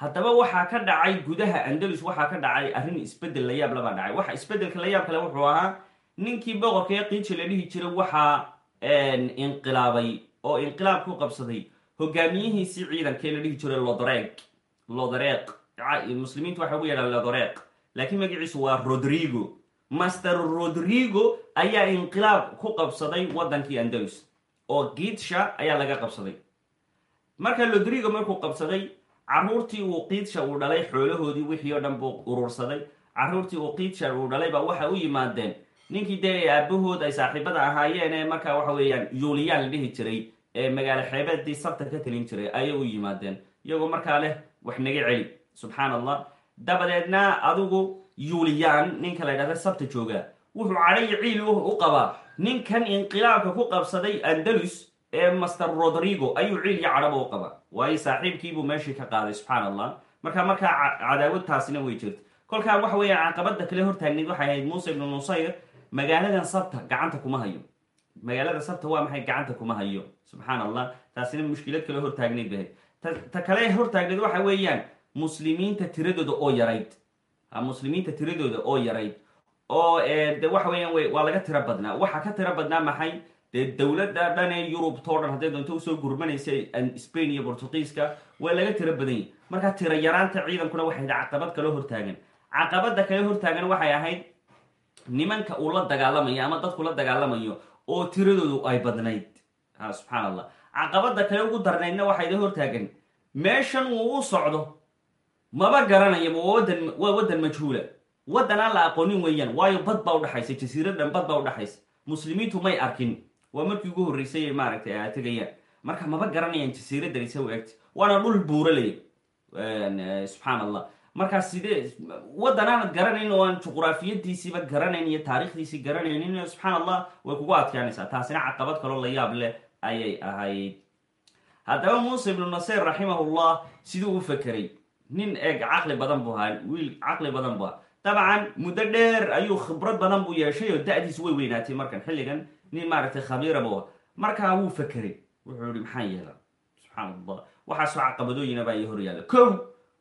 Haddaba waxaa ka dhacay gudaha andalus waxaa ka dhacay arrin isbeddel la yaab labaa dhacay. Waxa isbeddelka la yaab kale wuxuu ahaa ninkii boqorka ee kiidsha la dhihi jiray waxaa inqilaabay oo inqilaab ku qabsaday hogaamiyihiisii ciidankee la dhihi jiray lodoreeg lodoreeq muslimiintu waxay ugu yeedhaan lodoreeq laakiin magaciisu waa rodrigo. Master rodrigo ayaa inqilaab ku qabsaday waddankii andalus oo kiidsha ayaa laga qabsaday marka rodrigo markuu qabsaday carruurtii uu kiidsha uu dhalay xoolahoodii wixii oo dhan buu urursaday. Carruurtii uu kiidsha uu dhalay baa waxay u yimaadeen. Ninkii dee aabahood ay saaxiibada ahaayeen ee markaa waxa weeyaan yuliyan la dhihi jiray ee magaalo xeebeedii sabta ka talin jiray ayay u yimaadeen. Iyagoo markaa leh wax naga celi subxaan allah dabadeedna adigu yuliyan ninka la ydhahda sabta jooga wuxuu cadhayo ciil u qabaa. Ninkan inqilaabka ku qabsaday andalus ee master rodrigo ayuu ciil iyo cadhaba u qabaa. Waayo saaxiibkiibuu meeshii ka qaaday subxaan allah marka markaa cadaawadtaasina way jirta kolkaa waxa weeya caqabada kale hortaagneyd waxay ahayd muuse ibnu nusayr magaaladan sabta gacanta kuma hayo. Magaalada sabta waa maxay? Gacanta kuma hayo. Subxaan allah taasina mushkilad kale hortaagneyd bahayd ta kale hortaagneyd waxa weeyaan muslimiinta tiradooda oo yarayd. Muslimiinta tiradooda oo yarayd. Oo de waxa weeyaan waa laga tiro badnaa. Waxa ka tiro badnaa maxay dee dowladda dhan ee yurubtao dhan hadday doonto u soo gurmanaysa spain iyo portugiiska waa laga tiro badan yahy marka tiro yaraanta ciidankuna waxay ahayd caqabad kaloo hortaagan. Caqabada kale hortaagan waxay ahayd nimanka uu la dagaalamayo ama dadku la dagaalamayo oo tiradoodu ay badnayd. Subxaan allah caqabada kale ugu darnaydna waxay da hortaagan. Meeshan uu socdo maba garanaya waa wadan waa waddan majhuula. Waddan aan la aqoonin weeyaan waayo bad baa udhaxaysa jasiirad dhan bad baa udhaxaysa muslimiintu may arkin waa markii ugu horreysay maaragtay a tegayaan marka maba garanayaan jasiiraddan isa u egta waana dhul buuraley subxaan allah markaa sidee waddan aanad garanayn oo aan juquraafiyadiisiiba garanayn iyo taarikhdiisii garanaynin subxaan allah way kugu adkaanaysaa. Taasina caqabad kaloo la yaab leh ayay ahayd. Haddaba muuse ibnu nasir raximahullah siduu u fekeray. Nin eeg caqli badan buu ahaa wiil caqli badan buu ahaa. Dabcan muddo dheer ayuu khibrad badan buu yeeshay oo da-diisu way weynaatay markan xilligan nin maaragtay khabiira buu aha markaa wuu fekeray wuxuu ihi maxaa yeela subxaan allah waxaasoo caqabadooyina baa ii hor yaalla kow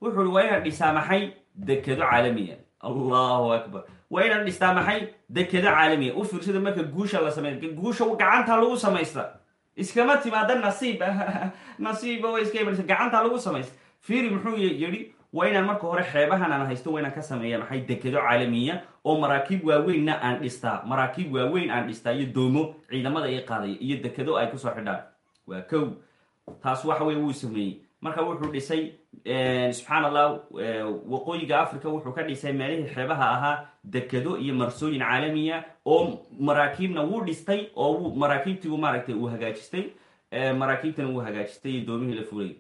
wuxuu ihi waa inaan dhisaa maxay dekedo caalamiya? Allahu akbar. Waa inaan dhistaa maxay dekedo caalamiya? U fiirsada marka guusha la samey guusha gacantaa lagu samaysta. Iskama timaada nasiib. (laughs) Nasiiba way iska imanaysa gacantaa lagu samaysta. Fiiri muxuu yidhi waa inaan marka hore xeebahan aan haysto waa inaan ka sameeya maxay dekedo caalamiya oo maraakiib waaweynna aan dhistaa maraakiib waaweyn aan dhistaa iyo doomo ciidamada ii qaadaya iyo dekedo ay ku soo xidhaan. Waa kow. Taas waxa weye wuu sameeyey. Marka wuxuu dhisay subxaan allah waqooyiga africa wuxuu ka dhisay meelihii xeebaha ahaa dekedo iyo marsooyin caalamiya oo maraakiibna wuu dhistay oo maraakiibtii maaragtay uu hagaajistay maraakiibtana wuu hagaajistay iyo doomihii la fulay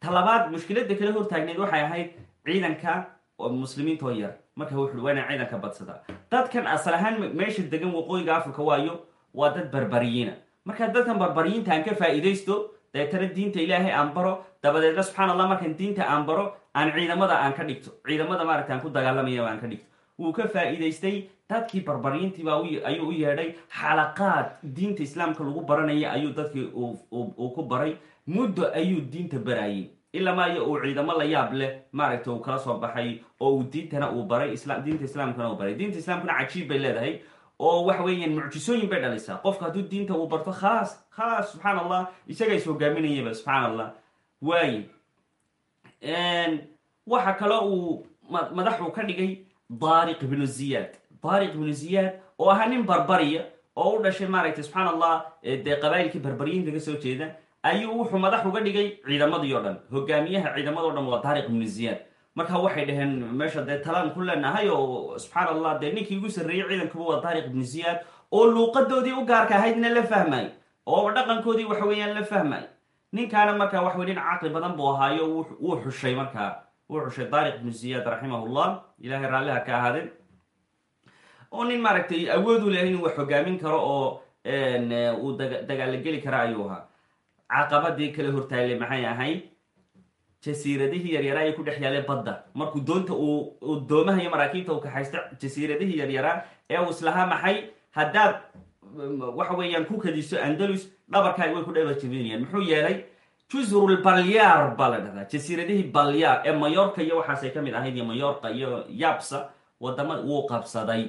talabaad mushkilada kale hortaagneed waxay ahayd ciidanka muslimiinta oo yar. Marka wuxu waa inaan ciidanka badsadaa dadkan asal ahaan meesha degan waqooyiga africa waayo waa dad barbariyiina. Marka dadkan barbariyiinta aan ka faa'iidaysto deetana diinta ilaahay aan baro dabadeedna subxaan allah markaan diinta aan baro aan ciidamada aan ka dhigto. Ciidamada maaragta aan ku dagaalamaya aan ka dhigto. Wuu ka faa'iidaystay dadkii barbariyiintiibaa ayuu u yeedhay xalaqaad diinta islaamka lagu baranaya ayuu dadkii uu ku baray muddo ayuu diinta barayay ilamaayo uu ciidamo la yaab leh maaragta uu kala soo baxay oo uu diintana uu baray diinta islaamkana uu baray. Diinta islaamkuna cajiib bay leedahay oo waxa weeyaan mucjisooyin bay dhalisaa. Qofka hadduu diinta uu barto khalaas khalaas subxaan allah isaga is hogaaminayaba subxaan allah waaye waxa kaloo uu madaxuu ka dhigay daariq ibnu ziyaad. Daariq ibnu ziyaad oo ahaa nin barbariya oo u dhashay maaragtay subxaan allah dee qabaa'ilkii barbariyiinta ka soo jeeda ayuu wuxuu madax uga dhigay ciidamadii o dhan. Hogaamiyaha ciidamadao dhan waa daariq ibnu ziyaad marka waxay dhaheen meesha dee talaan ku leenahay oo subxaan allah dee ninkii ugu sarreeyey ciidankuba waa daariq ibnu ziyaad oo luuqadoodii u gaarka ahaydna la fahmay oo dhaqankoodii waxa weeyaan la fahmay. Ninkaana markaa waxa wey nin caqli badan buu ahaayo wuu xushay markaa wuu xushay daariq ibnu ziyaad raximahullah. Ilahay raalliha ka ahaadeen. Oo nin maaragtay u lehay inuu wax hogaamin karo oo uu dagaalageli kara ayuu ahaa caqabadii kala hortaagle maxay ahayd jasiiradihii yaryaraa ay ku dhex yaaleen badda. Markuu doonta uu doomaha iyo maraakiibta uu kaxaysto jasiiradihii yaryaraa ee uu islahaa maxay? Haddaad waxa weeyaan ku kadiso andalus dhabarkaaga way ku dhaba jabinayaan muxuu yeelay? Jusrul balyaar baa la dhahdaa jasiiradihii balyaar ee mayorka iyo waxaasay ka mid ahayd iyo mayorka iyo yabsa waddamada wuu qabsaday.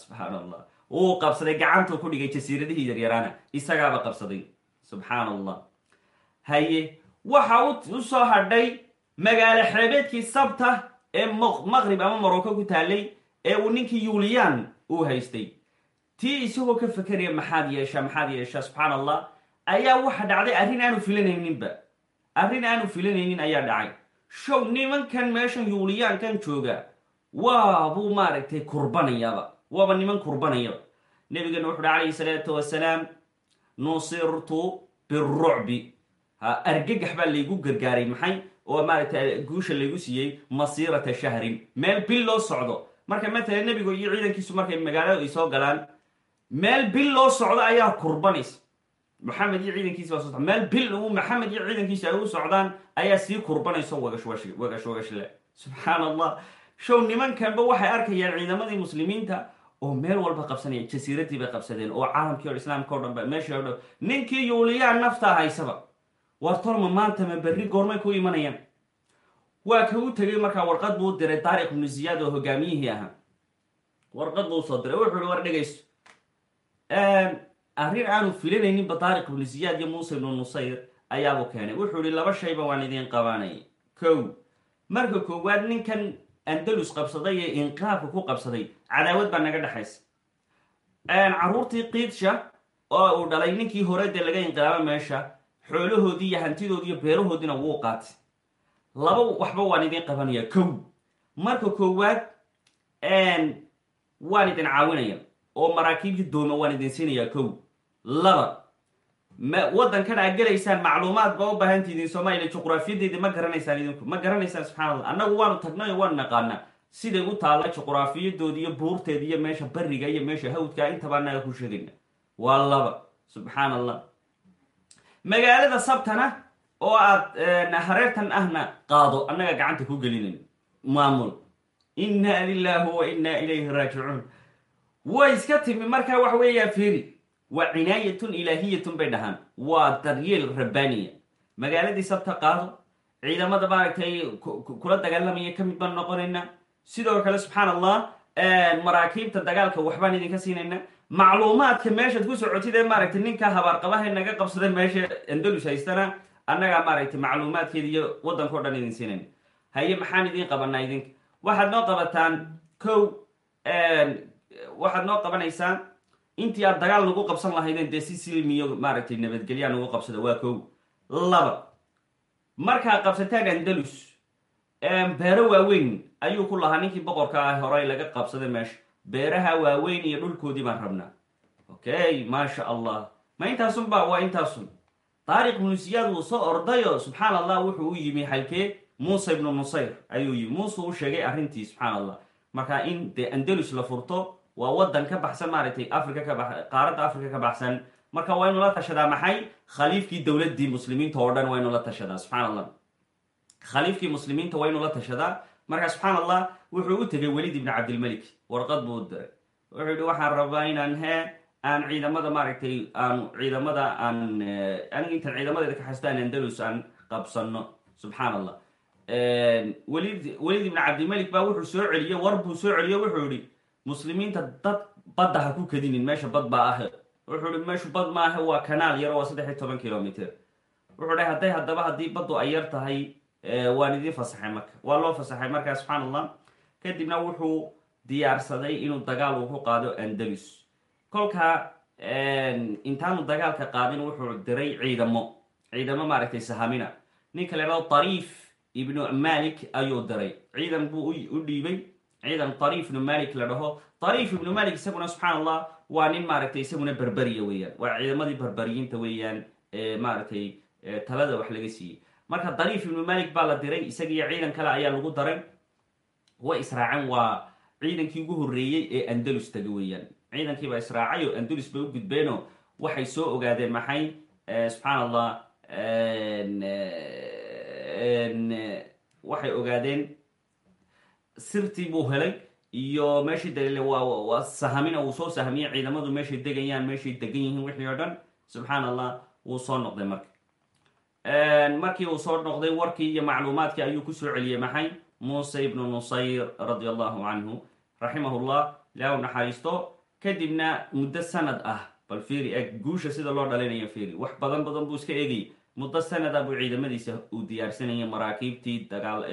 Subxaan allah wuu qabsaday gacantuu ku dhigay jasiiradihii yaryaraana. Isagaaba qabsaday subxaan allah haye waxa u soo hadhay magaalo xeebeedkii sabta ee maqrib ama morocco ku taalay ee uu ninkii yuuliyaan uu haystay. Tii isagoo ka fekeraya maxaad yeeshaa maxaad yeeshaa subxaan allah ayaa waxa dhacday arrin aanu filanayninba. Arrin aanu filanaynin ayaa dhacay. Show nimankan meeshan yuuliyaankan jooga waabuu maaragtay kurbanayaaba waaba niman kurbanayaba. Nebigana wuxu uhi calayhi salaatu wasalaam nusirtu birucbi argagax baa laygu gargaaray maxay? Oo maaragtay guusha laygu siiyey masiirata shahrin. Meel bil loo socdo. Marka matala nebigu iyo ciidankiisu markay magaalada ay soo galaan meel bil loo socdo ayaa kurbanaysa maxamed iyo ciidankiisi baa soo meel bil maxamed iyo ciidankiisi ay u socdaan ayaa sii kurbanayso wagash wagash wagashle subxaan allah show nimankanba waxay arkayaan ciidamadii muslimiinta oo meel walba qabsanaya jasiiradii bay qabsadeen oo caalamkii o islaamka o dhan ba meeshii o dhan ninkii yuuliyaa naftaa haysaba. War tolma maanta ma berri goormay ku imanayaan? Waa ka u tegay markaa warqad buu diray daariq ibnu ziyaad oo hogaamiyihii ahaa. Warqad buu soo diray. Wuxuu hi war dhegayso. Arrin aanu filanayninba daariq ibnu ziyaad iyo muuse ibnu nusayr ayaabuu keenay. Wuxuu ihi laba shayba waan idiin qabanay kow marka koowaad ninkan andalus qabsaday ee inqaabka ku qabsaday. Cadaawad baa naga dhexaysa carruurtii kiidsha oo uu dhalay ninkii hore dee laga inqilaabo meesha xoolahoodii iyo hantidoodii iyo beerahoodiina wuu qaatay. Laba waxba waan idin qabanaya kow. Marka koowaad waan idin caawinaya oo maraakiibtii dooma waan idin siinayaa kow. Laba ma waddankan aad gelaysaan macluumaad ba u baahantihiin soomaaliya juqraafiyadeedii ma garanaysaan idinku. Ma garanaysaan subxana allah annagu waanu tagnay oo waanu naqaanaa. Siday u taalla juqraafiyadoodi iyo buurteeda iyo meesha bariga iyo meesha hawdka intaba annaga ku sheegayna waa laba. Subxaan allah magaalada sabtana oo aad hareertan ahna qaado annaga gacanta ku gelinayn maamul. Inna lilahi wa inna ilayhi raajicuun. Way iska timi markaa wax weeyaa fiiri waa cinaayatun ilaahiyatun bay dhahaan waa daryeel rabbaaniya magaaladii sabta qaado ciidamada maaragtay kula dagaalamaya ka mid baan noqonayna sidoo kale subxaan allah maraakiibta dagaalka waxbaan idinka siinayna macluumaadka meeshaad ku socotid ee maaragtay ninka habaarqabaha naga qabsaday meesha andalus haystana annagaa maaragtay macluumaadkeeda iyo waddanka o dhan idin siinayna haye maxaan idin qabanaa idinka waxaad noo qabataan kow waxaad noo qabanaysaan intii aad dagaal nagu qabsan lahaydeen dee si silmiyo maaragtay nabadgelyaa nagu qabsada waa kow. Laba markaad qabsataan andalus beero waaweyn ayuu ku lahaa ninkii boqorka ah horey laga qabsaday meesha beeraha waaweyn iyo dhulkoodii baan rabnaa. Okay maasha allah. Ma intaasun ba waa intaasun taariq munusiyaad wuu soo ordayo subxaan allah wuxuu u yimi xalkee muuse ibnu nusayr. Ayuu yimi. Muuse u sheegay arrintii subxaan allah marka in dee andalus la furto waa waddan ka baxsan maaragtay africa ka ba qaaradda africa ka baxsan. Marka waa inu la tashadaa maxay? Khaliifkii dowladdii muslimiinta oo dhan waa inu la tashadaa subxaan allah khaliifkii muslimiinta waa inu la tashadaa. Marka subxaan allah wuxuu u tegay welid ibni cabdilmelik warqad buu u diray. Wuxuu waxaan rabaa inaan hee aan ciidamada maaragtay aan ciidamada aan aniga intaan ciidamadeeda ka xasto aan andalus aan qabsano subxaan allah welid welid ibni cabdilmelik baa wuxuu soo celiyey war buu soo celiyo wuxuu yihi muslimiinta dad badda ha ku kadinin meesha bad baa ah wuxuu ihi meeshu bad maaha waa kanaal yar waa saddex iyo toban kilomitr wuxuu dhahay hadday haddaba haddii baddu ay yar tahay waan idiin fasaxay marka. Waa loo fasaxay markaa subxaan allah kadibna wuxuu diyaarsaday inuu dagaal uu ku qaado andalus. Kolkaa intaanu dagaalka qaadin wuxuu diray ciidamo. Ciidamo maaragtay sahamina. Ninka la idhahdo tariif ibnu malik ayuu diray. Ciidan buu u dhiibay ciidan tariif ibnu malik la dhaho tariif ibnu malik isaguna subxaan allah waa nin maaragtay isaguna berberiya weeyaan waa ciidamadii berberiyiinta weeyaan ee maaragtay talada wax laga siiyey marka dariif ibnu malik baa la diray isagiiyo ciidan kale ayaa lagu daray way israaceen waa ciidankii ugu horreeyey ee andalus taga weeyaan ciidankiibaa israacay oo andalus bay u gudbeenoo waxay soo ogaadeen maxay subxaan allah waxay ogaadeen sirtii buu helay iyo meeshii daliile waa sahamina uu soo sahmiyey ciidamadu meeshay degayaan meeshay degan yihiin wixii oo dhan subxaan allah wuu soo noqday marka markii uu soo noqday warkii iyo macluumaadkii ayuu ku soo celiyey maxay? Muuse ibnu nusayr radi allahu canhu raximahullah ilaah u naxariisto kadibna muddo sanad ah bal fiiri eeg guusha sida loo dhalinayo fiiri wax badan badan buu iska eegayay muddo sanada buu ciidamadiisa uu diyaarsanayay maraakiibtii dagaal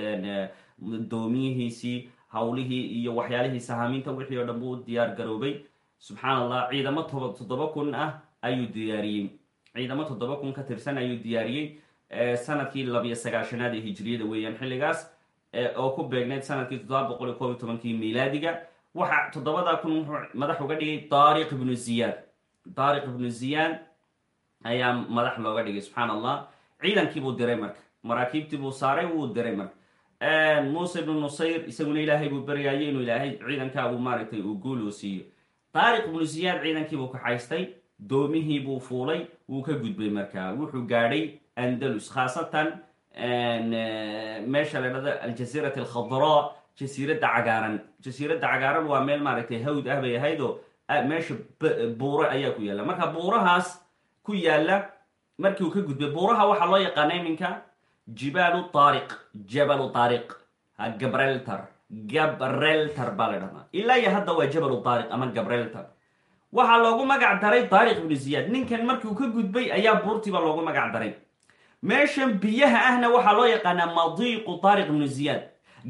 doomiyihiisii hawlihii iyo waxyaalihii sahaaminta wixii oo dhan buu u diyaar garoobay. Subxaan allah ciidamo toddoba kun ah ayuu diyaariyey. Ciidamo toddoba kun ka tirsan ayuu diyaariyey sannadkii labiyo sagaashanaad ee hijriyada weeyaan. Xilligaas oo ku beegneyd sannadkii toddoba boqol iyo koob iyo tobankii miilaadiga waxa toddobada kun wuxuu madax uga dhigay daariq ibnu ziyaad daariq ibnu ziyaad ayaa madax looga dhigay subxaan allah ciidankii buu diray marka. Maraakiibtii buu saaray wuu diray marka muuse ibnu nusayr isaguna ilaahay buu baryaayay inuu ilaahay ciidankaa uu maaragtay uu guul uu siiyo. Daariq ibnu ziyaad ciidankii buu kaxaystay doomihii buu fuulay wuu ka gudbay markaa. Wuxuu gaadhay andalus khaasatan meesha la dhahdo aljaziirat alkhadraa jasiiradda cagaaran. Jasiiradda cagaaran waa meel maaragtay hawd ah bay ahayd oo meesha buuro ayaa ku yaalla. Marka buurahaas ku yaalla markii uu ka gudbay buuraha waxaa loo yaqaana iminka jibaalu taariq jabalu taariq gabreltar gabreltar baa la dhahdaa ilaa iyo hadda waa jabalu taariq ama gabreltar waxaa loogu magac daray taariq ibnu ziyaad. Ninkan markiu ka gudbay ayaa buurtiiba loogu magac daray. Meeshan biyaha ahna waxaa loo yaqaanaa madiiqu taariq ibnu ziyaad.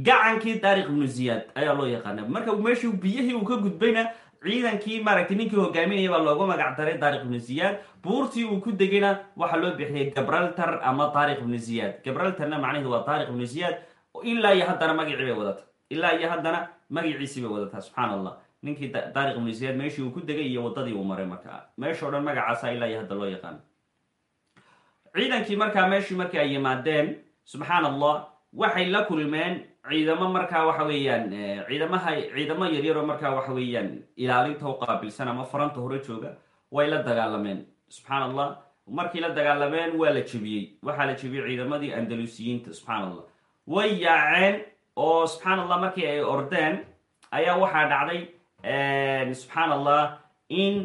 Gacankii taariq ibnu ziyaad ayaa loo yaqaanaa. Marka meeshii biyihii uu ka gudbayna ciidankii maaragtay ninkii hogaaminaya baa loogu magac daray taariq ibnu ziyaad buurtii uu ku degayna waxaa loo bixiyay gabraltar ama taariq ibnu ziyaad gabraltarna macnaheedu waa taariq ibnu ziyaad ilaa iyo haddana magacii bay wadataa. Ilaa iyo haddana magaciisii bay wadataa subxaan allah ninkii taariq ibnu ziyaad meeshii uu ku degay iyo waddadii uu maray markaa. Meesha o dhan magacaasa ilaa iyo hadda loo yaqaano ciidankii markaa meeshii markii ay yimaadeen subxaan allah waxay la kulmeen ciidamo markaa waxa weeyaan ciidamaha ciidamo yaryaroo markaa waxa weeyaan ilaalinta u qaabilsan ama faranta hore jooga way la dagaalameen. Subxaan allah markii la dagaalameen waa la jebiyey. Waxaa la jebiyey ciidamadii andalusiyiinta subxaan allah way yaaceen oo subxaan allah markii ay ordeen ayaa waxaa dhacday subxaan allah in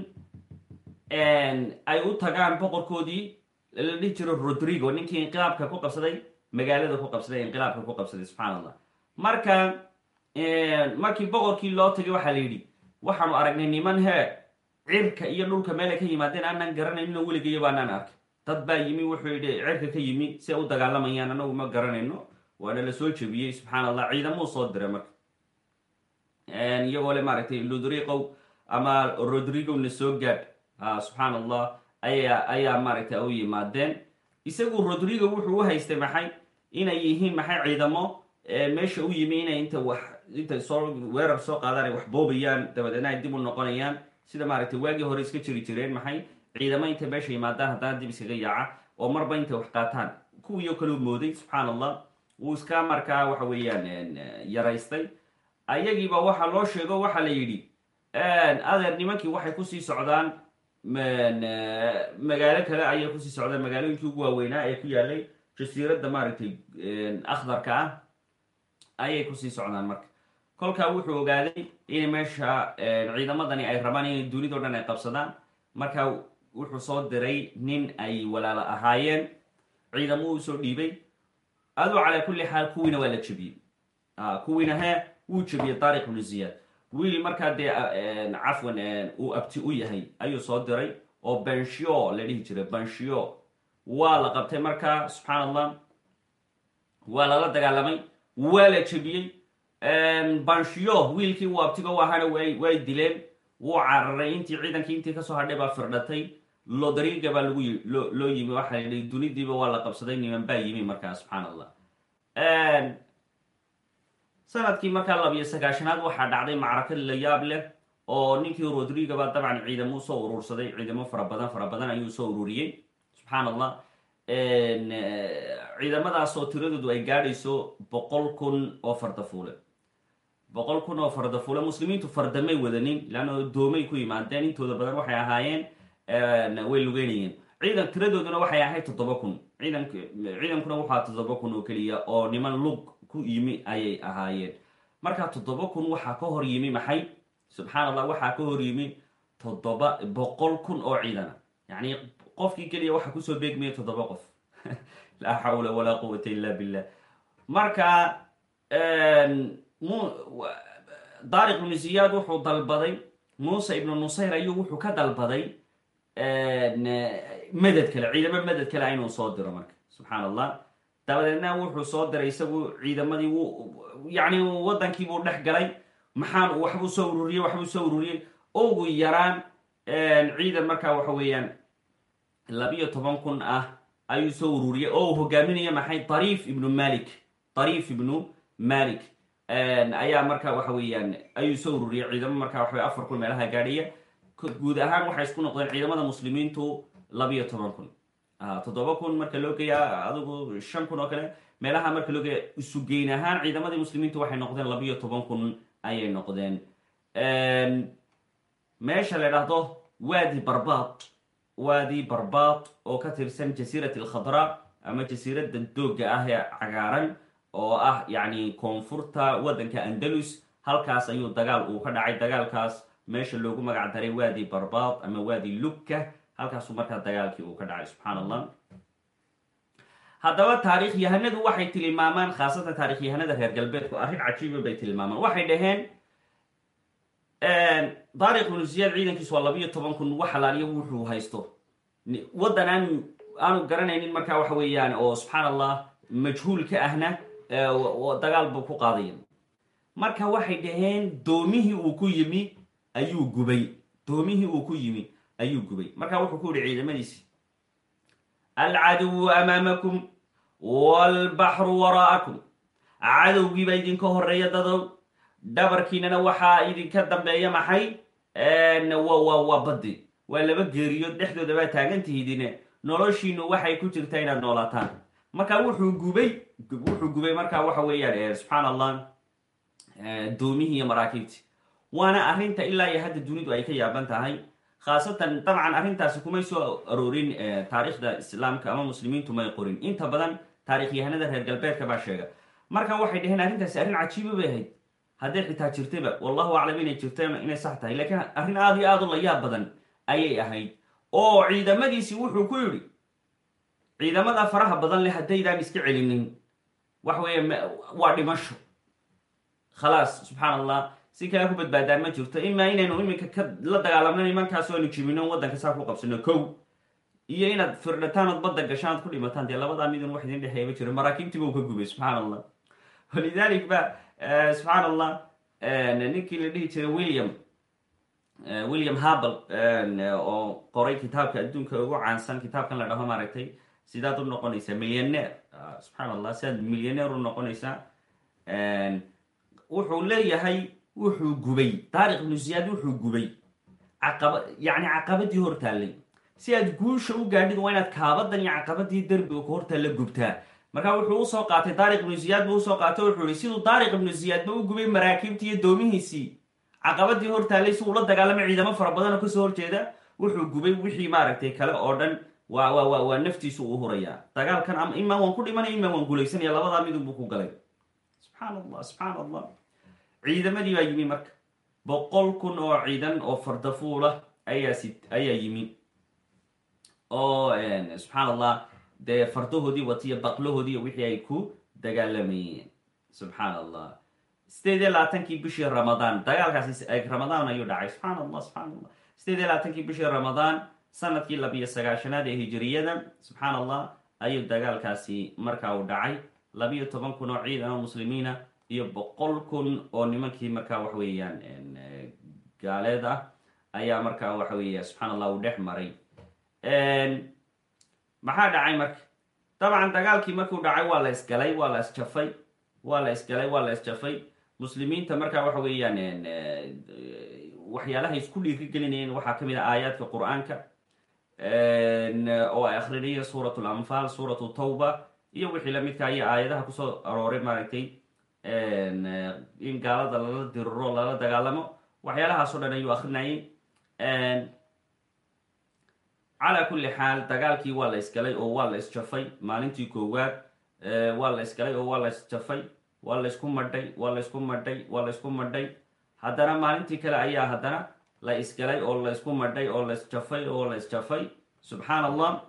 ay u tagaan boqorkoodii. La dhihi jiro rodrigo ninkii inqilaabka ku qabsaday magaalada ku qabsaday inqilaabka ku qabsaday subxaan allah marka markii boqorkii loo tagay waxaa la yidhi waxaanu aragnay niman hee cirka iyo dhulka meelay ka yimaadeen aanaan garanayno weligayo baanaan arkay. Dad baa yimi wuxuu yidhi cirka ka yimi si u dagaalamayaan anagu ma garanayno waana la soo jebiyey subxaan allah ciidamuu soo diray marka. Iyagoo le maaragtay ludriqow ama rodrigo na soo gaadh subxaan allah ayaa ayaa maaragtay u yimaadeen. Isagu rodrigo wuxuu u haystay maxay? Inay yihiin maxay ciidamo meesha u yimi inay inta wax intay soo weerar soo qaadaan ay wax boobayaan dabadeedna ay dib u noqonayaan. Sida maaragtay waagii hore iska jiri jireen maxay? Ciidamo intay meesha yimaadaan haddana dib iskaga yaaca oo marba intay wax qaataan. Kuwiioo kale mooday subxaan allah wuu iska markaa waxa weeyaan yaraystay. Ayagiiba waxaa loo sheego waxaa la yidhi adeer nimankii waxay ku sii socdaan magaalo kale ayay ku sii socdaan magaalooyinkii ugu waaweynaa ee ku yaalay jasiiradda maaragtay akhdarka ah ayay ku sii socdaan marka. Kolkaa wuxuu ogaaday in meesha ciidamadani ay rabaan inay dunidao dhan ay qabsadaan. Marka wuxuu soo diray nin ay walaalo ahaayeen. Ciidamo soo dhiibay. Aduu calaa kulli xaal kuwiina waa la jebiyey. Kuwiina he wuu jebiyey taariq ibnu ziyaad. Wiil markaa dee cafwan uu abti u yahay ayuu soo diray oo benshio la dhihi jiray benshio waa la qabtay markaa subxaan allah waa lala dagaalamay waa la jebiyey banshio wiilkii uu abtiga u ahaana way dileen. Wuu cararay intii ciidankii intii ka soo hadhay baa firdhatay. Lodriga baa lagu loo yimi. Waxaa la yidhi dunidiiba waa la qabsaday niman baa yimi markaa subxaan allah sannadkii markaa labiyo sagaashanaad waxaa dhacday macrakad la yaab leh oo ninkii rodrigo baa dabcan ciidamo soo urursaday. Ciidamo fara badan fara badan ayuu soo ururiyey. Subxaan allah ciidamadaasoo tiradoodu ay gaadhayso boqol kun oo fardafuule boqol kun oo fardafuule muslimiintu fardamay wadanin leanna doomay ku yimaadeen. Intooda badan waxay ahaayeen way lugeynayeen. Ciidan tiradooduna waxay ahayd toddoba kun. Ciidan ciidankuna waxaa toddoba kun oo keliya oo niman lug ku yimi ayay ahaayeen. Markaa toddoba kun waxaa ka hor yimi maxay? Subxaan allah waxaa ka hor yimi toddoba boqol kun oo ciidana. Yacni qofkii keliya waxaa ku soo beegmaya toddoba qof (laughs) laa xawla walaa quwata illa billah marka daariq ibnu ziyaad wuxuu dalbaday muuse ibnu nusayr ayuu wuxuu ka dalbaday madad kale ciidamo madad kale inuu soo diro marka subxaan allah dabadeedna wuxuu soo diray isagu ciidamadii w yacni waddankiibuu dhex galay maxaan waxbuu soo ururiyey waxbuu soo ururiyey. Ugu yaraan ciidan markaa waxa weeyaan labiyo toban kun ah ayuu soo ururiyey. Oo uu hogaaminaya maxay? Dariif ibnu malik dariif ibnu malik ayaa marka waxa weeyaan ayuu soo ururiyey ciidamo markaa waxa afar kun meelaha gaadhaya guud ahaan waxay isku noqdeen ciidamada muslimiintu labiyo toban kun. Toddoba kun marka loo geeya adigu shan kun oo kale meelaha marka loo geeya isugeyn ahaan ciidamadii muslimiintu waxay noqdeen labiyo toban kun ayay noqdeen. Meesha la dhahdo waadi barbaad waadi barbaad oo ka tirsan jasiirat alkhadra ama jasiiradda doogga ah ee cagaaran oo ah yacni koonfurta waddanka andalus. Halkaas ayuu dagaal uu ka dhacay. Dagaalkaas meesha loogu magac daray waadi barbaad ama waadi lugka. Halkaasuu markaa dagaalkii uu ka dhacay subxaan allah haddaba taarikh yahanadu waxay tilmaamaan khaasatan taarikh yahanada reer galbeedku arrin cajiiba bay tilmaamaan. Waxay dhaheen daariq ibnu ziyaad ciidankiisu waa labiyo toban kun wax alaaliyo wuxuu haysto. Waddan aanu aanu garanaynin markaa waxa weeyaan oo subxaan allah majhuul ka ahna dagaal buu ku qaadaya. Marka waxay dhaheen doomihii uu ku yimi ayuu gubay. Doomihii uu ku yimi ayuu gubay. Marka wuxuu ku yihi ciidamadiisi alcaduwu amaamakum waalbaxru waraa'akum cadowgiiba idinka horreeya dadow dhabarkiinana waxaa idinka dambeeya maxay? Waa baddi. Waa laba geeriyood dhexdooda baa taagan tihidine noloshiinu waxay ku jirtaa inaad noolaataan. Marka wuxuu gubay wuxuu gubay marka waxa weeyaan subxaan allah doomihii iyo maraakiibtii. Waana arrinta ilaa iyo hadda dunidu ay ka yaaban tahay. Khaasatan dabcan arrintaasi kumay soo aroorin taariikhda islaamka ama muslimiintu may qorin. Inta badan taarikhyahanada reer galbeedka baa sheega. Marka waxay dhaheen arrintaasi arrin cajiiba bay ahayd hadday xitaa jirtayba wallahu aclam inay jirta inay sax tahay. Laakiin arrin aada iyo aada u layaab badan ayay ahayd. Oo ciidamadiisii wuxuu ku yidhi ciidamada faraha badan leh haddaydaan iska celinin. Wax weeye waa dhimasho. Khalaas subxaan allah si kale ku badbaadaan ma jirto. Imaa inaynu iminka ka la dagaalamno nimankaas oanu jibino waddanka saa ku qabsano kow. Iyo inaad firdhataan ood badda gashaan ood ku dhimataan dee labadaa midun wax idin dhexeeyaba jiro. Maraakiibtiiba uu ka gubay subxaan allah walidalik subxaan allah ninkii la dhihi jiray william william habel oo qoray kitaabka adduunka ugu caansan kitaabkan la dhaho maaragtay sidaad u noqonaysaa millioneer subxaan allah sidaad millioneer u noqonaysaa wuxuu leeyahay wuxuu gubay. Taariq ibnu ziyaad wuxuu gubay. Caqaba yacni caqabadii hortaallay si aad guusha u gaadhid waa inaad kaabadan iyo caqabadii derbiga gubtaa marka wuxuu u soo qaatay daariq ibnu ziyaad buu u soo qaatay wuxuu yihi siduu daariq ibnu ziyaadba u gubay maraakiibtii iyo doomihiisii. Caqabadii hortaallay si uula dagaalamay ciidamo fara badan oo ka soo horjeeda wuxuu gubay wixii maaragtay kale oo dhan. Waa wa wa waa naftiisu uu hurayaa. Dagaalkan imaa waan ku dhimanaya imaa waan guulaysanaya labadaa midun buu ku galay. Subxaan allah subxaan allah ciidamadii baa yimi marka. Boqol kun oo ciidan oo fardafuulah ayaa ayaa yimi. Oo subxaan allah dee fardahoodii watiyo baqlahoodii wixii ay ku dagaalamayeen subxaan allah sideed iyo labaatankii bishii ramadaan dagaalkaasi ramadaan ayuu dhacay subxaan allah subxaan allah sideed iyo labaatankii bishii ramadaan sannadkii labiyo sagaashanaad ee hijiriyada subxaan allah ayuu dagaalkaasi markaa uu dhacay labiyo toban kun oo ciidan oo muslimiina iyo boqol kun oo nimankii markaa wax weeyaan gaaleed ah ayaa markaa waxa weeya subxaan allah uu dhex maray maxaa dhacay marka? Dabcan dagaalkii markuu dhacay waa la isgalay waa la isjafay waa la isgalay waa la isjafay. Muslimiinta markaa waxa weeyaan waxyaalahay isku dhiiri gelinayeen waxaa ka mid a aayaadka qur'aanka oo ay akrinaya suurat lanfaal suuratu tawba iyo wixii lamidka iyo aayadaha ku soo arooray maaragtay in gaalada lala diriro lala dagaalamo waxyaalahaasoo dhan ayuu akrinayay calaa kulli xaal dagaalkii waa la isgalay oo waa la isjafay. Maalintii koowaad waa la isgalay oo waa la isjafay. Waa la isku madhay waa la isku madhay waa la isku madhay. Haddana maalintii kale ayaa haddana la isgalay oo la isku madhay oo la isjafay oo la isjafay. Subxaan allah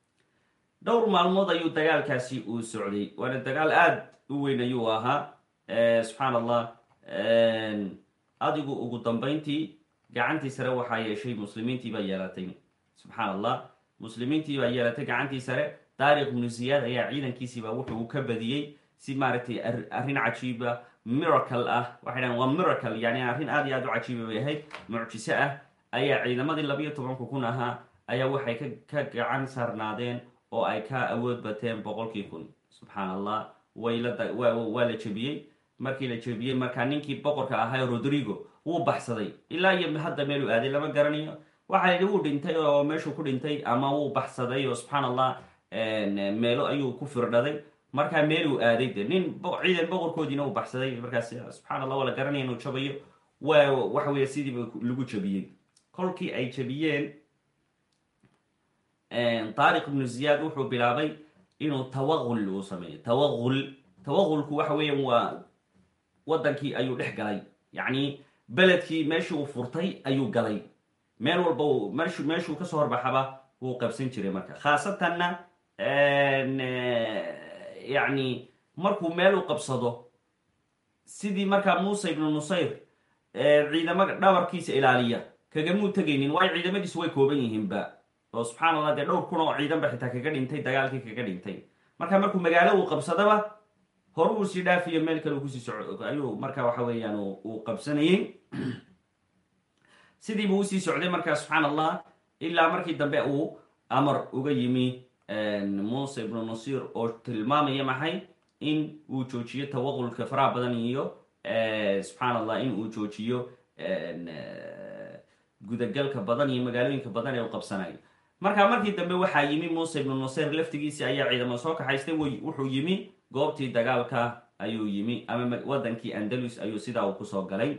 (clears throat) dhowr maalmood ayuu dagaalkaasi uu socday. Waana dagaal aada u weyn ayuu ahaa. Subxaan allah adigu ugu dambayntii gacantii sare waxaa yeeshay muslimiintii baa yeelatay subxaan allah muslimiintii baa yeelatay gacantii sare. Daariq ibnu ziyaad ayaa ciidankiisiiba wuxuu ka badiyey si maaragtay arrin cajiiba miracle ah. Waxay dhahan waa miracle. Yani arrin aad iyo aad u cajiiba bay ahayd. Mucjiso ah. Ayaa ciidamadii labiyo tobanka kun ahaa. Ayaa waxay ka gacan saarnaadeen oo ay ka awood bateen boqolkii kun. Subxaan allah waa la jebiyey. Markii la jebiyey markaa ninkii boqorka ahaa rodrigo wuu baxsaday. Ilaa iyo hadda meeluu aaday lama garanayo waxaa yidhi wuu dhintay oo meeshuu ku dhintay ama wuu baxsaday oo subxaan allah meelo ayuu ku firdhaday. Markaa meeluu aaday de nin ciidan boqorkoodiina uu baxsaday. Markaas subxaan allah waa la garanaya inuu jabayo. Waa waxa weeye sidiiba lagu jabiyey. Kolkii ay jabiyeen taariq ibnu ziyaad wuxuu bilaabay inuu tawaqul uu sameeyo tawaqul tawaqulku waxa weeyaan waa waddankii ayuu dhex galay. Yacni beledkii meeshii uu furtay ayuu galay meel walba meeshu meeshuu ka soo horbaxaba wuu qabsan jiray marka. Khaasatanna yacni markuu meel u qabsado sidii markaa muuse ibnu nusayr ciidamada dhabarkiisa ilaaliya kagamuu tegaynin? Waayo ciidamadiisu way kooban yihiinba. Oo subxaan allah dee dhowr kun oo ciidan ba xitaa kaga dhintay dagaalkii kaga dhintay. Marka markuu magaalo uu qabsadaba hore uu sii dhaafiyo meel kale ku sii soco ayuu marka waxa weeyaan uu qabsanayey sidiibuu u sii socday markaa subxaan allah ilaa markii dambe uu amar uga yimi muuse ibnu nasiir oo tilmaamaya maxay in uu joojiyo tawaqulka faraha badan iyo subxaan allah in uu joojiyo gudagalka badan iyo magaalooyinka badan ee u qabsanayo. Marka markii dambe waxaa yimi muuse ibnu nuseir laftigiisii ayaa ciidamo soo kaxaystay wuxuu yimi goobtii dagaalka ayuu yimi ama wadankii andalus ayuu sidaa uu ku soo galay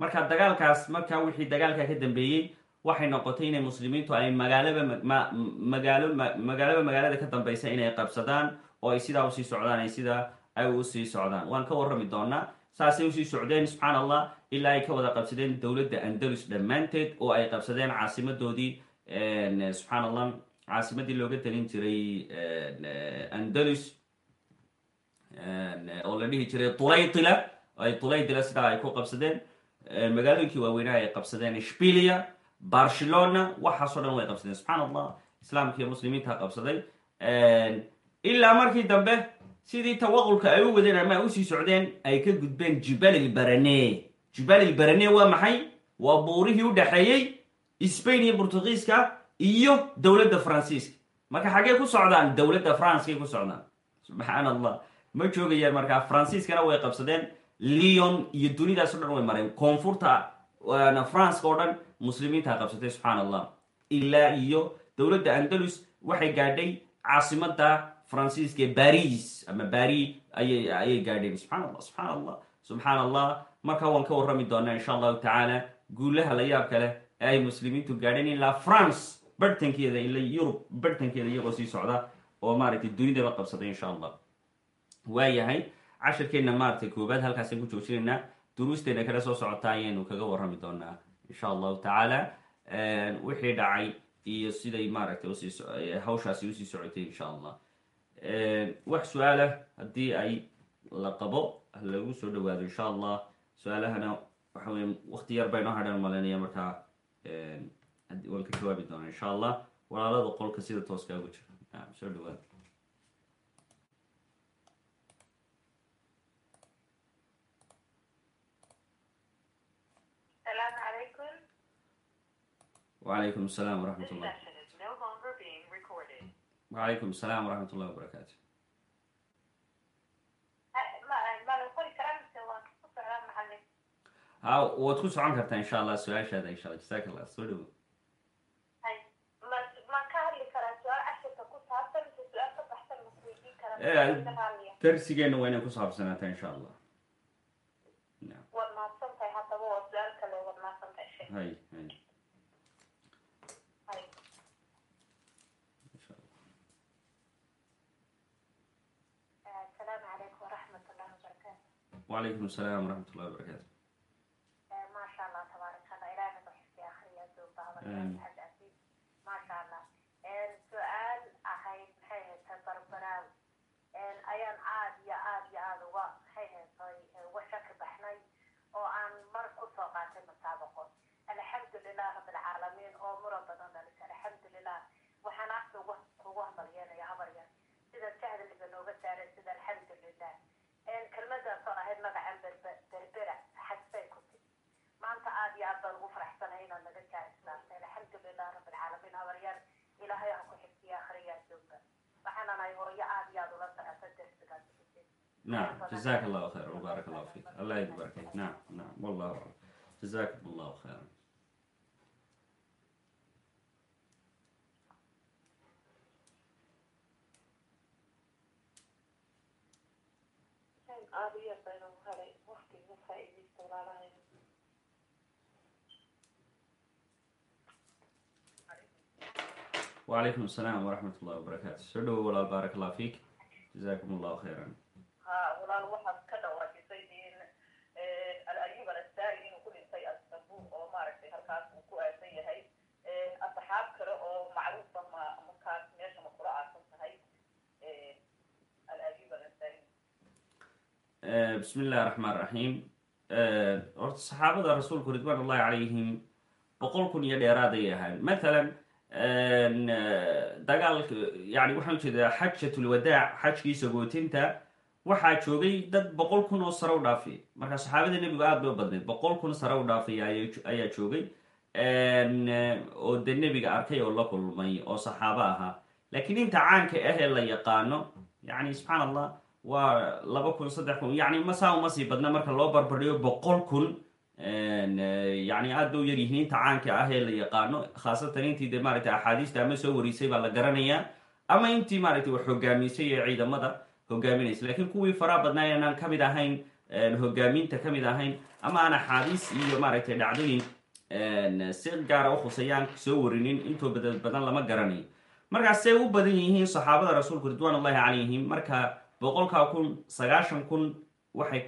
marka dagaalkaas marka wixii dagaalka ka dambeeyey waxay noqotay inay muslimiintu ay magaalaba magaalo magaalaba magaalada ka dambeysa inay qabsadaan oo ay sidaa u sii socdaan ay sidaa ay u sii socdaan. Waan ka warrami doonaa saasay u sii socdeen subxaan allah ilaa ay ka wada qabsadeen dowladda andalus dhammaanteed oo ay qabsadeen caasimadoodii subxaan allah caasimadii looga talin jiray andalus oo la dhihi jiray tulaytila ay tulaytila sidaa ay ku qabsadeen magaalooyinkii waaweynaha ay qabsadeen ishbilia barcelona waxaasoo dhan way qabsadeen subxaan allah islaamkiiyo muslimiinta qabsaday. Ilaa markii dambe sidii tawaqulka ay u wadeen ama ay u sii socdeen ay ka gudbeen jibal ilbarane jibal ilbarane waa maxay? Waa buurihii u dhexeeyey spain iyo portugiiska iyo dowladda faransiiska. Marka xaggee ku socdaan dowladda francekay ku socdaan. Subxaan allah ma joogayaan markaa faransiiskana way qabsadeen leon iyo dunidaas o dhan way mareen. Koonfurta franceka oo dhan muslimiinta qabsatay subxaan allah ilaa iyo dowladda andalus waxay gaadhay caasimada faransiiska ee baris ama bari ayay gaadheen. Subxaan allah subxaan allah subxaan allah markaa waan ka warrami doonaa insha allahu tacaala guulaha la yaab kale ee ay muslimiintu gaadheen ilaa france barhtankeeda ila yurub barhtankeeda iyagoo sii socda oo maaragtay dunidaba qabsaday insha allah waayahay cashirkeenna maaragtay koobaad halkaasaan ku joojinaynaa duruusteena kale soo socota ayaynu kaga warrami doonaa insha allahu tacaala. Wixii dhacay iyo siday maaragtay u sii hawshaasi u sii socotay insha allah. Wax su'aalah haddii ay la qabo lagu soo dhawaado insha allah. Su'aalahana waxa weye wakti yar baynoo hadhan malanaya markaa waan ka jawaabi doonaa insha allah. Walaalada qolka sida tooska ugu jira. Soo dhawaado walaykum salaam waraxmatullah wacalaykum salaam waraxmat ullahi wabarakaatu ha waad ku socon kartaa insha allah su'aashaada insha alla jasaaka soo dhawo darsigeena waa inay ku saabsanaataa insha allah hay hay wacalaykum asalaam waraxmatullahi wabarakaatu maasha allah tabaarak allah ilaahay ku xifdi akhriya duubaaba xaj asiib ahayd maxay haytay barbaraaw ayaan aad iyo aad iyo aad uga maxay haytay uga shaki baxnay oo aan mar ku soo qaatay masaabaqo alxamdulilah rabbi alcaalamiin oo mura badan dhalisay alxamdulilah waxaan afta ugu hambalyeenaya habaryar sida jahdiga nooga saaray sida alxamdulilah kelmadaasoo baxsana inaad naga kaa islaamteen alxamdulilah rab alcaalamiin habaryaal ilaahay ha ku xifdiya akhriyaa jooga waxaana hooyo aad iyo aad ula socota darsigaas نعم جزاك الله خير وبارك الله فيك. الله الله خيرا. wacalaykum asalaam waraxmat ullahi wabarakaatu soo dhowo walaal baarak allah fiik. Jazakum allahu khayran. Ha walaal waxaad ka dhawaajisay in eh, alayub alasaari inuu ku dhintay astanbul oo maaragtay halkaas uu ku aasan yahay. Eh, asxaab kale oo macruufa ah ma markaas meesha ma kula aasan tahay. Eh, alayub alasaari bismi illahi raxmaan raxiim horta saxaabada rasuulku ridwan allahi calayhim boqol kun iyo dheeraaday ahaan matalan dagaalka yani waxaan u jeedaa xajatulwadaac xajkii sagootinta waxaa joogay dad boqol kun oo sare u dhaafay marka saxaabada nebigu aad bay u badnayd. Boqol kun sare u dhaafay aya- ayaa joogay. Oo de nebiga arkay oo la kulmay oo saxaabo ahaa. Laakiin inta caanka ah ee la yaqaano yani subxaan allah waa laba kun saddex kun. Yani masaa uma sii badna marka loo barbardhiyo boqol kun yani aad bay u yaryihiin inta caanka ah ee la yaqaano khaasatan intii de maaragtay axaadiista ama soo warisay baa la garanayaa ama intii maaragtay wax hogaamisay ee ciidamada hogaaminaysa lakiin kuwii faraha badnaa inaan ka mid ahayn hogaaminta ka mid ahayn ama aan axaadiis iyo maaragtay dhacdooyin si gaara ukhusayaan soo warinin intoo bada badan lama garanayo markaas say u badan yihiin saxaabada rasuulku ridwan ullahi calayhim marka boqolkaa kun sagaashan kun waxay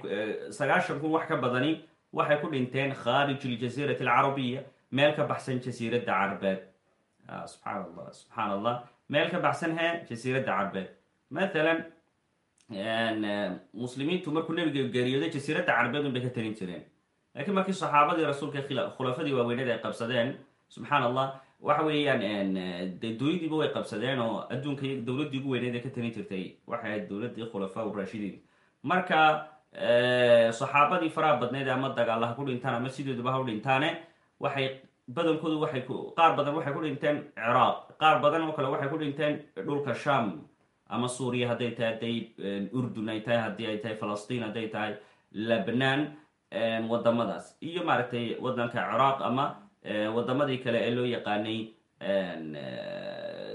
sagaashan kun wax ka badani waxay ku dhinteen khaarij aljasiirati alcarabiya meel ka baxsan jasiiradda carbeed. Subxaan allah subxaan allah meel ka baxsan he jasiiradda carbeed. Mathalan muslimiintu markuu nebiga geeriyooday jasiiradda carbeed un bay ka talin jireen. Lakiin markii saxaabadii rasuulka khulafadii waaweyned ay qabsadeen subxaan allah waxa weeyaan de dowladiiba way qabsadeen oo adduunka dowladdii ugu weyneed ee ka talin jirtay. Waxay ahayd dowladdii khulafaa urashidiin marka saxaabadii faraha badneed ama dagaal ha ku dhintaan ama sideeduba ha u dhintaane waxay badankoodu waxay qaar badan waxay ku dhinteen ciraaq qaar badan oo kale waxay ku dhinteen dhulka sham ama suuriya hadday tahay hadday urdun ay tahay haddii ay tahay falastiin hadday tahay lebnaan wadamadaas. Iyo maaragtay wadanka ciraaq ama wadamadii kale ee loo yaqaanay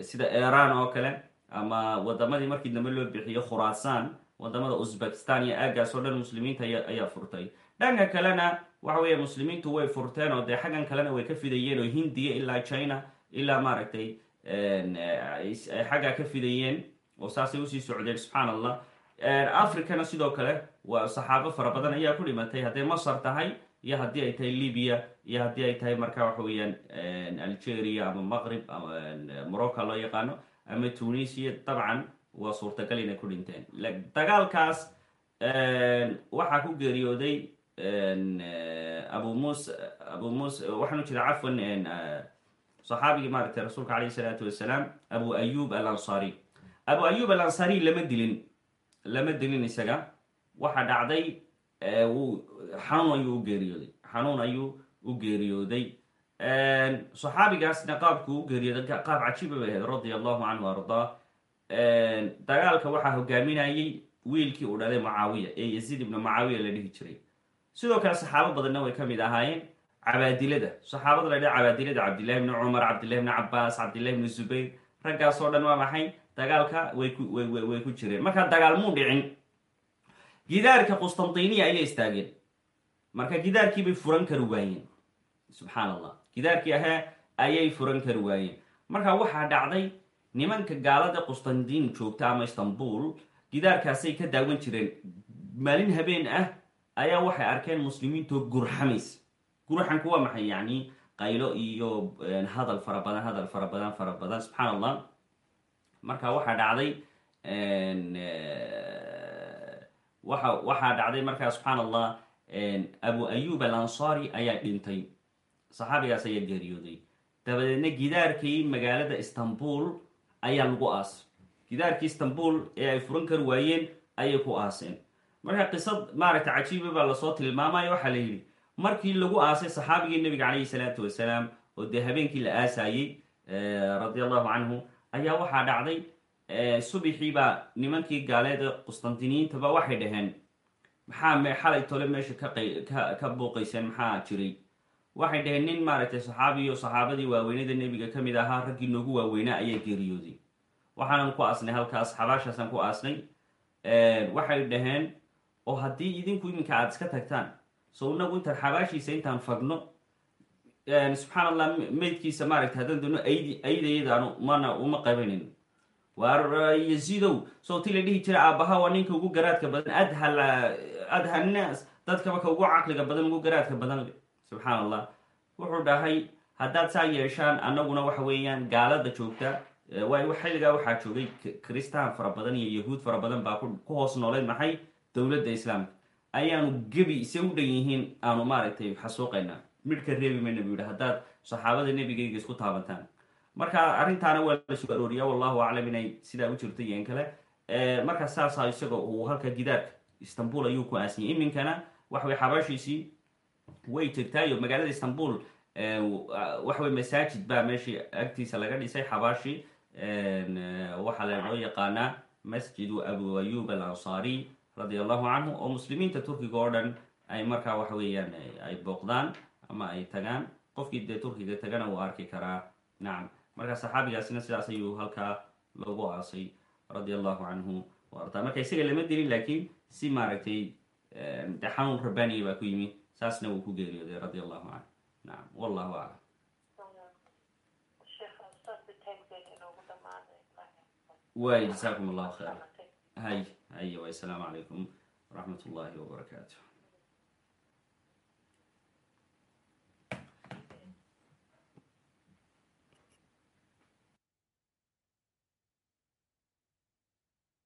sida iran oo kale ama wadamadii markii dambe loo bixiyo khurasan waddamada uzbekistan iyo aagaas oo dhan muslimiinta ayaa furtay. Dhanka kalena waxa weeye muslimiintu way furteen oo dee xaggan kalena way ka fidayeen oo hindiya ilaa china ilaa maaragtay ay xaggaa ka fidayeen oo saasay u sii socdeen subxaan allah africana sidoo kale waa saxaabo fara badan ayaa ku dhimatay. Hadday masar tahay iyo haddii ay tahay libya iyo haddii ay tahay marka waxa weeyaan algeria ama maqrib ama morocco loo yaqaano ama tunisia dabcan waa suurtagal inay ku dhinteen. Dagaalkaas waxaa ku geeriyooday abu mus abu mus waxaanu jira cafwan saxaabigii maaragtay rasuulka alayh isalaatu wasalaam abu ayub alansari. Abu ayub alansari lama dilin lama dilin isaga. Waxa dhacday xanuun ayuu u geeriyooday xanuun ayuu u geeriyooday. Saxaabigaasna qaabku u geeriyooday qaab cajiiba bay ahayd radia allahu canhu dagaalka waxaa hogaaminayay wiilkii uu dhalay mucaawiya ee yaziid ibnu mucaawiya la dhihi jiray. Sidoo kale saxaabo badanna way ka mid ahaayeen. Cabaadilada saxaabada la dhaha cabaadilada cabdillahi bni cumar cabdillahi bni cabaas cabdillahi bni zubayr raggaas oo dhan waa maxay? Dagaalka way ku way ku jireen. Marka dagaal muu dhicin gidaarka qustantiniya ayay istaageen. Marka gidaarkii bay furan kari waayeen subxaan allah gidaarkii ahee ayay furan kari waayeen marka waxaa dhacday nimanka gaalada qustantin joogta ama istanbul gidaarkaasay ka daawan jireen maalin habeen ah ayaa waxay arkeen muslimiintoo gurxamaysa gurxanku waa maxay? Yacni qaylo iyo hadal fara badan hadal fara badan fara badan. Subxaan allah marka waxaa dhacday waxa waxaa dhacday markaa subxaan allah abu ayub alansari ayaa dhintay. Saxaabigaas ayaa geeriyooday. Dabadeedna gidaarkii magaalada istanbul ayaa lagu aasay gidaarkii istanbul ee ay furan kari waayeen ayay ku aaseen. Marka qisad maaragta cajiiba baa la soo tilmaamaya waxaa la yidhi markii lagu aasay saxaabigii nebiga calayhi salaatu wasalaam oo dee habeenkii la aasayey radia allahu canhu ayaa waxaa dhacday subixiibaa nimankii gaaleed ee qustantiniyiintaba waxay dhaheen. Maxaa xalay tole meesha ka booqayseen maxaa jiray waxay dhaheen nin maaragtay saxaabiyo saxaabadii waaweynada nebiga ka mid ahaa raggii noogu waaweynaa ayaa geeriyooday. Waxaanan ku aasnay halkaas xabaashaasaan ku aasnay waxay dhaheen oo haddii idinku iminka aada iska tagtaan so inagu intaan xabaashiisa intaan fagno subxaan allah meydkiisa maaragtay haddaan doono ayd aydayadaanu mana uma qabanayno waar yaziidow sawtii la dhihi jira aabbaha waa ninka ugu garaadka badan adhal adha naas dadkaba ka ugu caqliga badan ugu garaadka badan le subxaan allah wuxuu dhahay haddaad saa yeeshaan annaguna waxa weeyaan gaalada joogta waayo xilligaa waxaa joogay kristaan fara badan iyo yahuud fara badan baa ku hoos nooleyd maxay? Dowladda islaamka. Ayaanu gebi se u dhan aanu maaragtay xasuuqaynaa midhka reebi mayna bu yidhi haddaad saxaabada nebigayga isku taabantaan. Marka arrintaana waa lasu arooriya wallahu aclam inay sidaa u jirto in kale. Marka saasa isagoo uu halka gidaarka istanbul ayuu ku aasiyay iminkana waxaway xabaashiisii way jirtaayo magaalada istanbul waxaway masaajid baa meeshii agtiisa laga dhisay xabaashi waxaa loo yaqaanaa masjidu abu ayub al ansari radia allahu canhu oo muslimiinta turkiga oo dhan ay markaa waxa weeyaan ay booqdaan ama ay tagaan. Qofkii dee turkiga tagana uu arki karaa. Nacam marka saxaabigaasina sidaas ayuu halkaa loogu aasay radia allahu canhu wa ardaa marka isaga lama dilin laakiin si maaragtay de xanuun rabbaaniya baa ku yimi saasna wuu ku geeriyooday radia allahu canhu nacam wallahu aclam waay jasaakum allahu khayr hay hay wasalaamu calaykum waraxmat ullahi wabarakaatu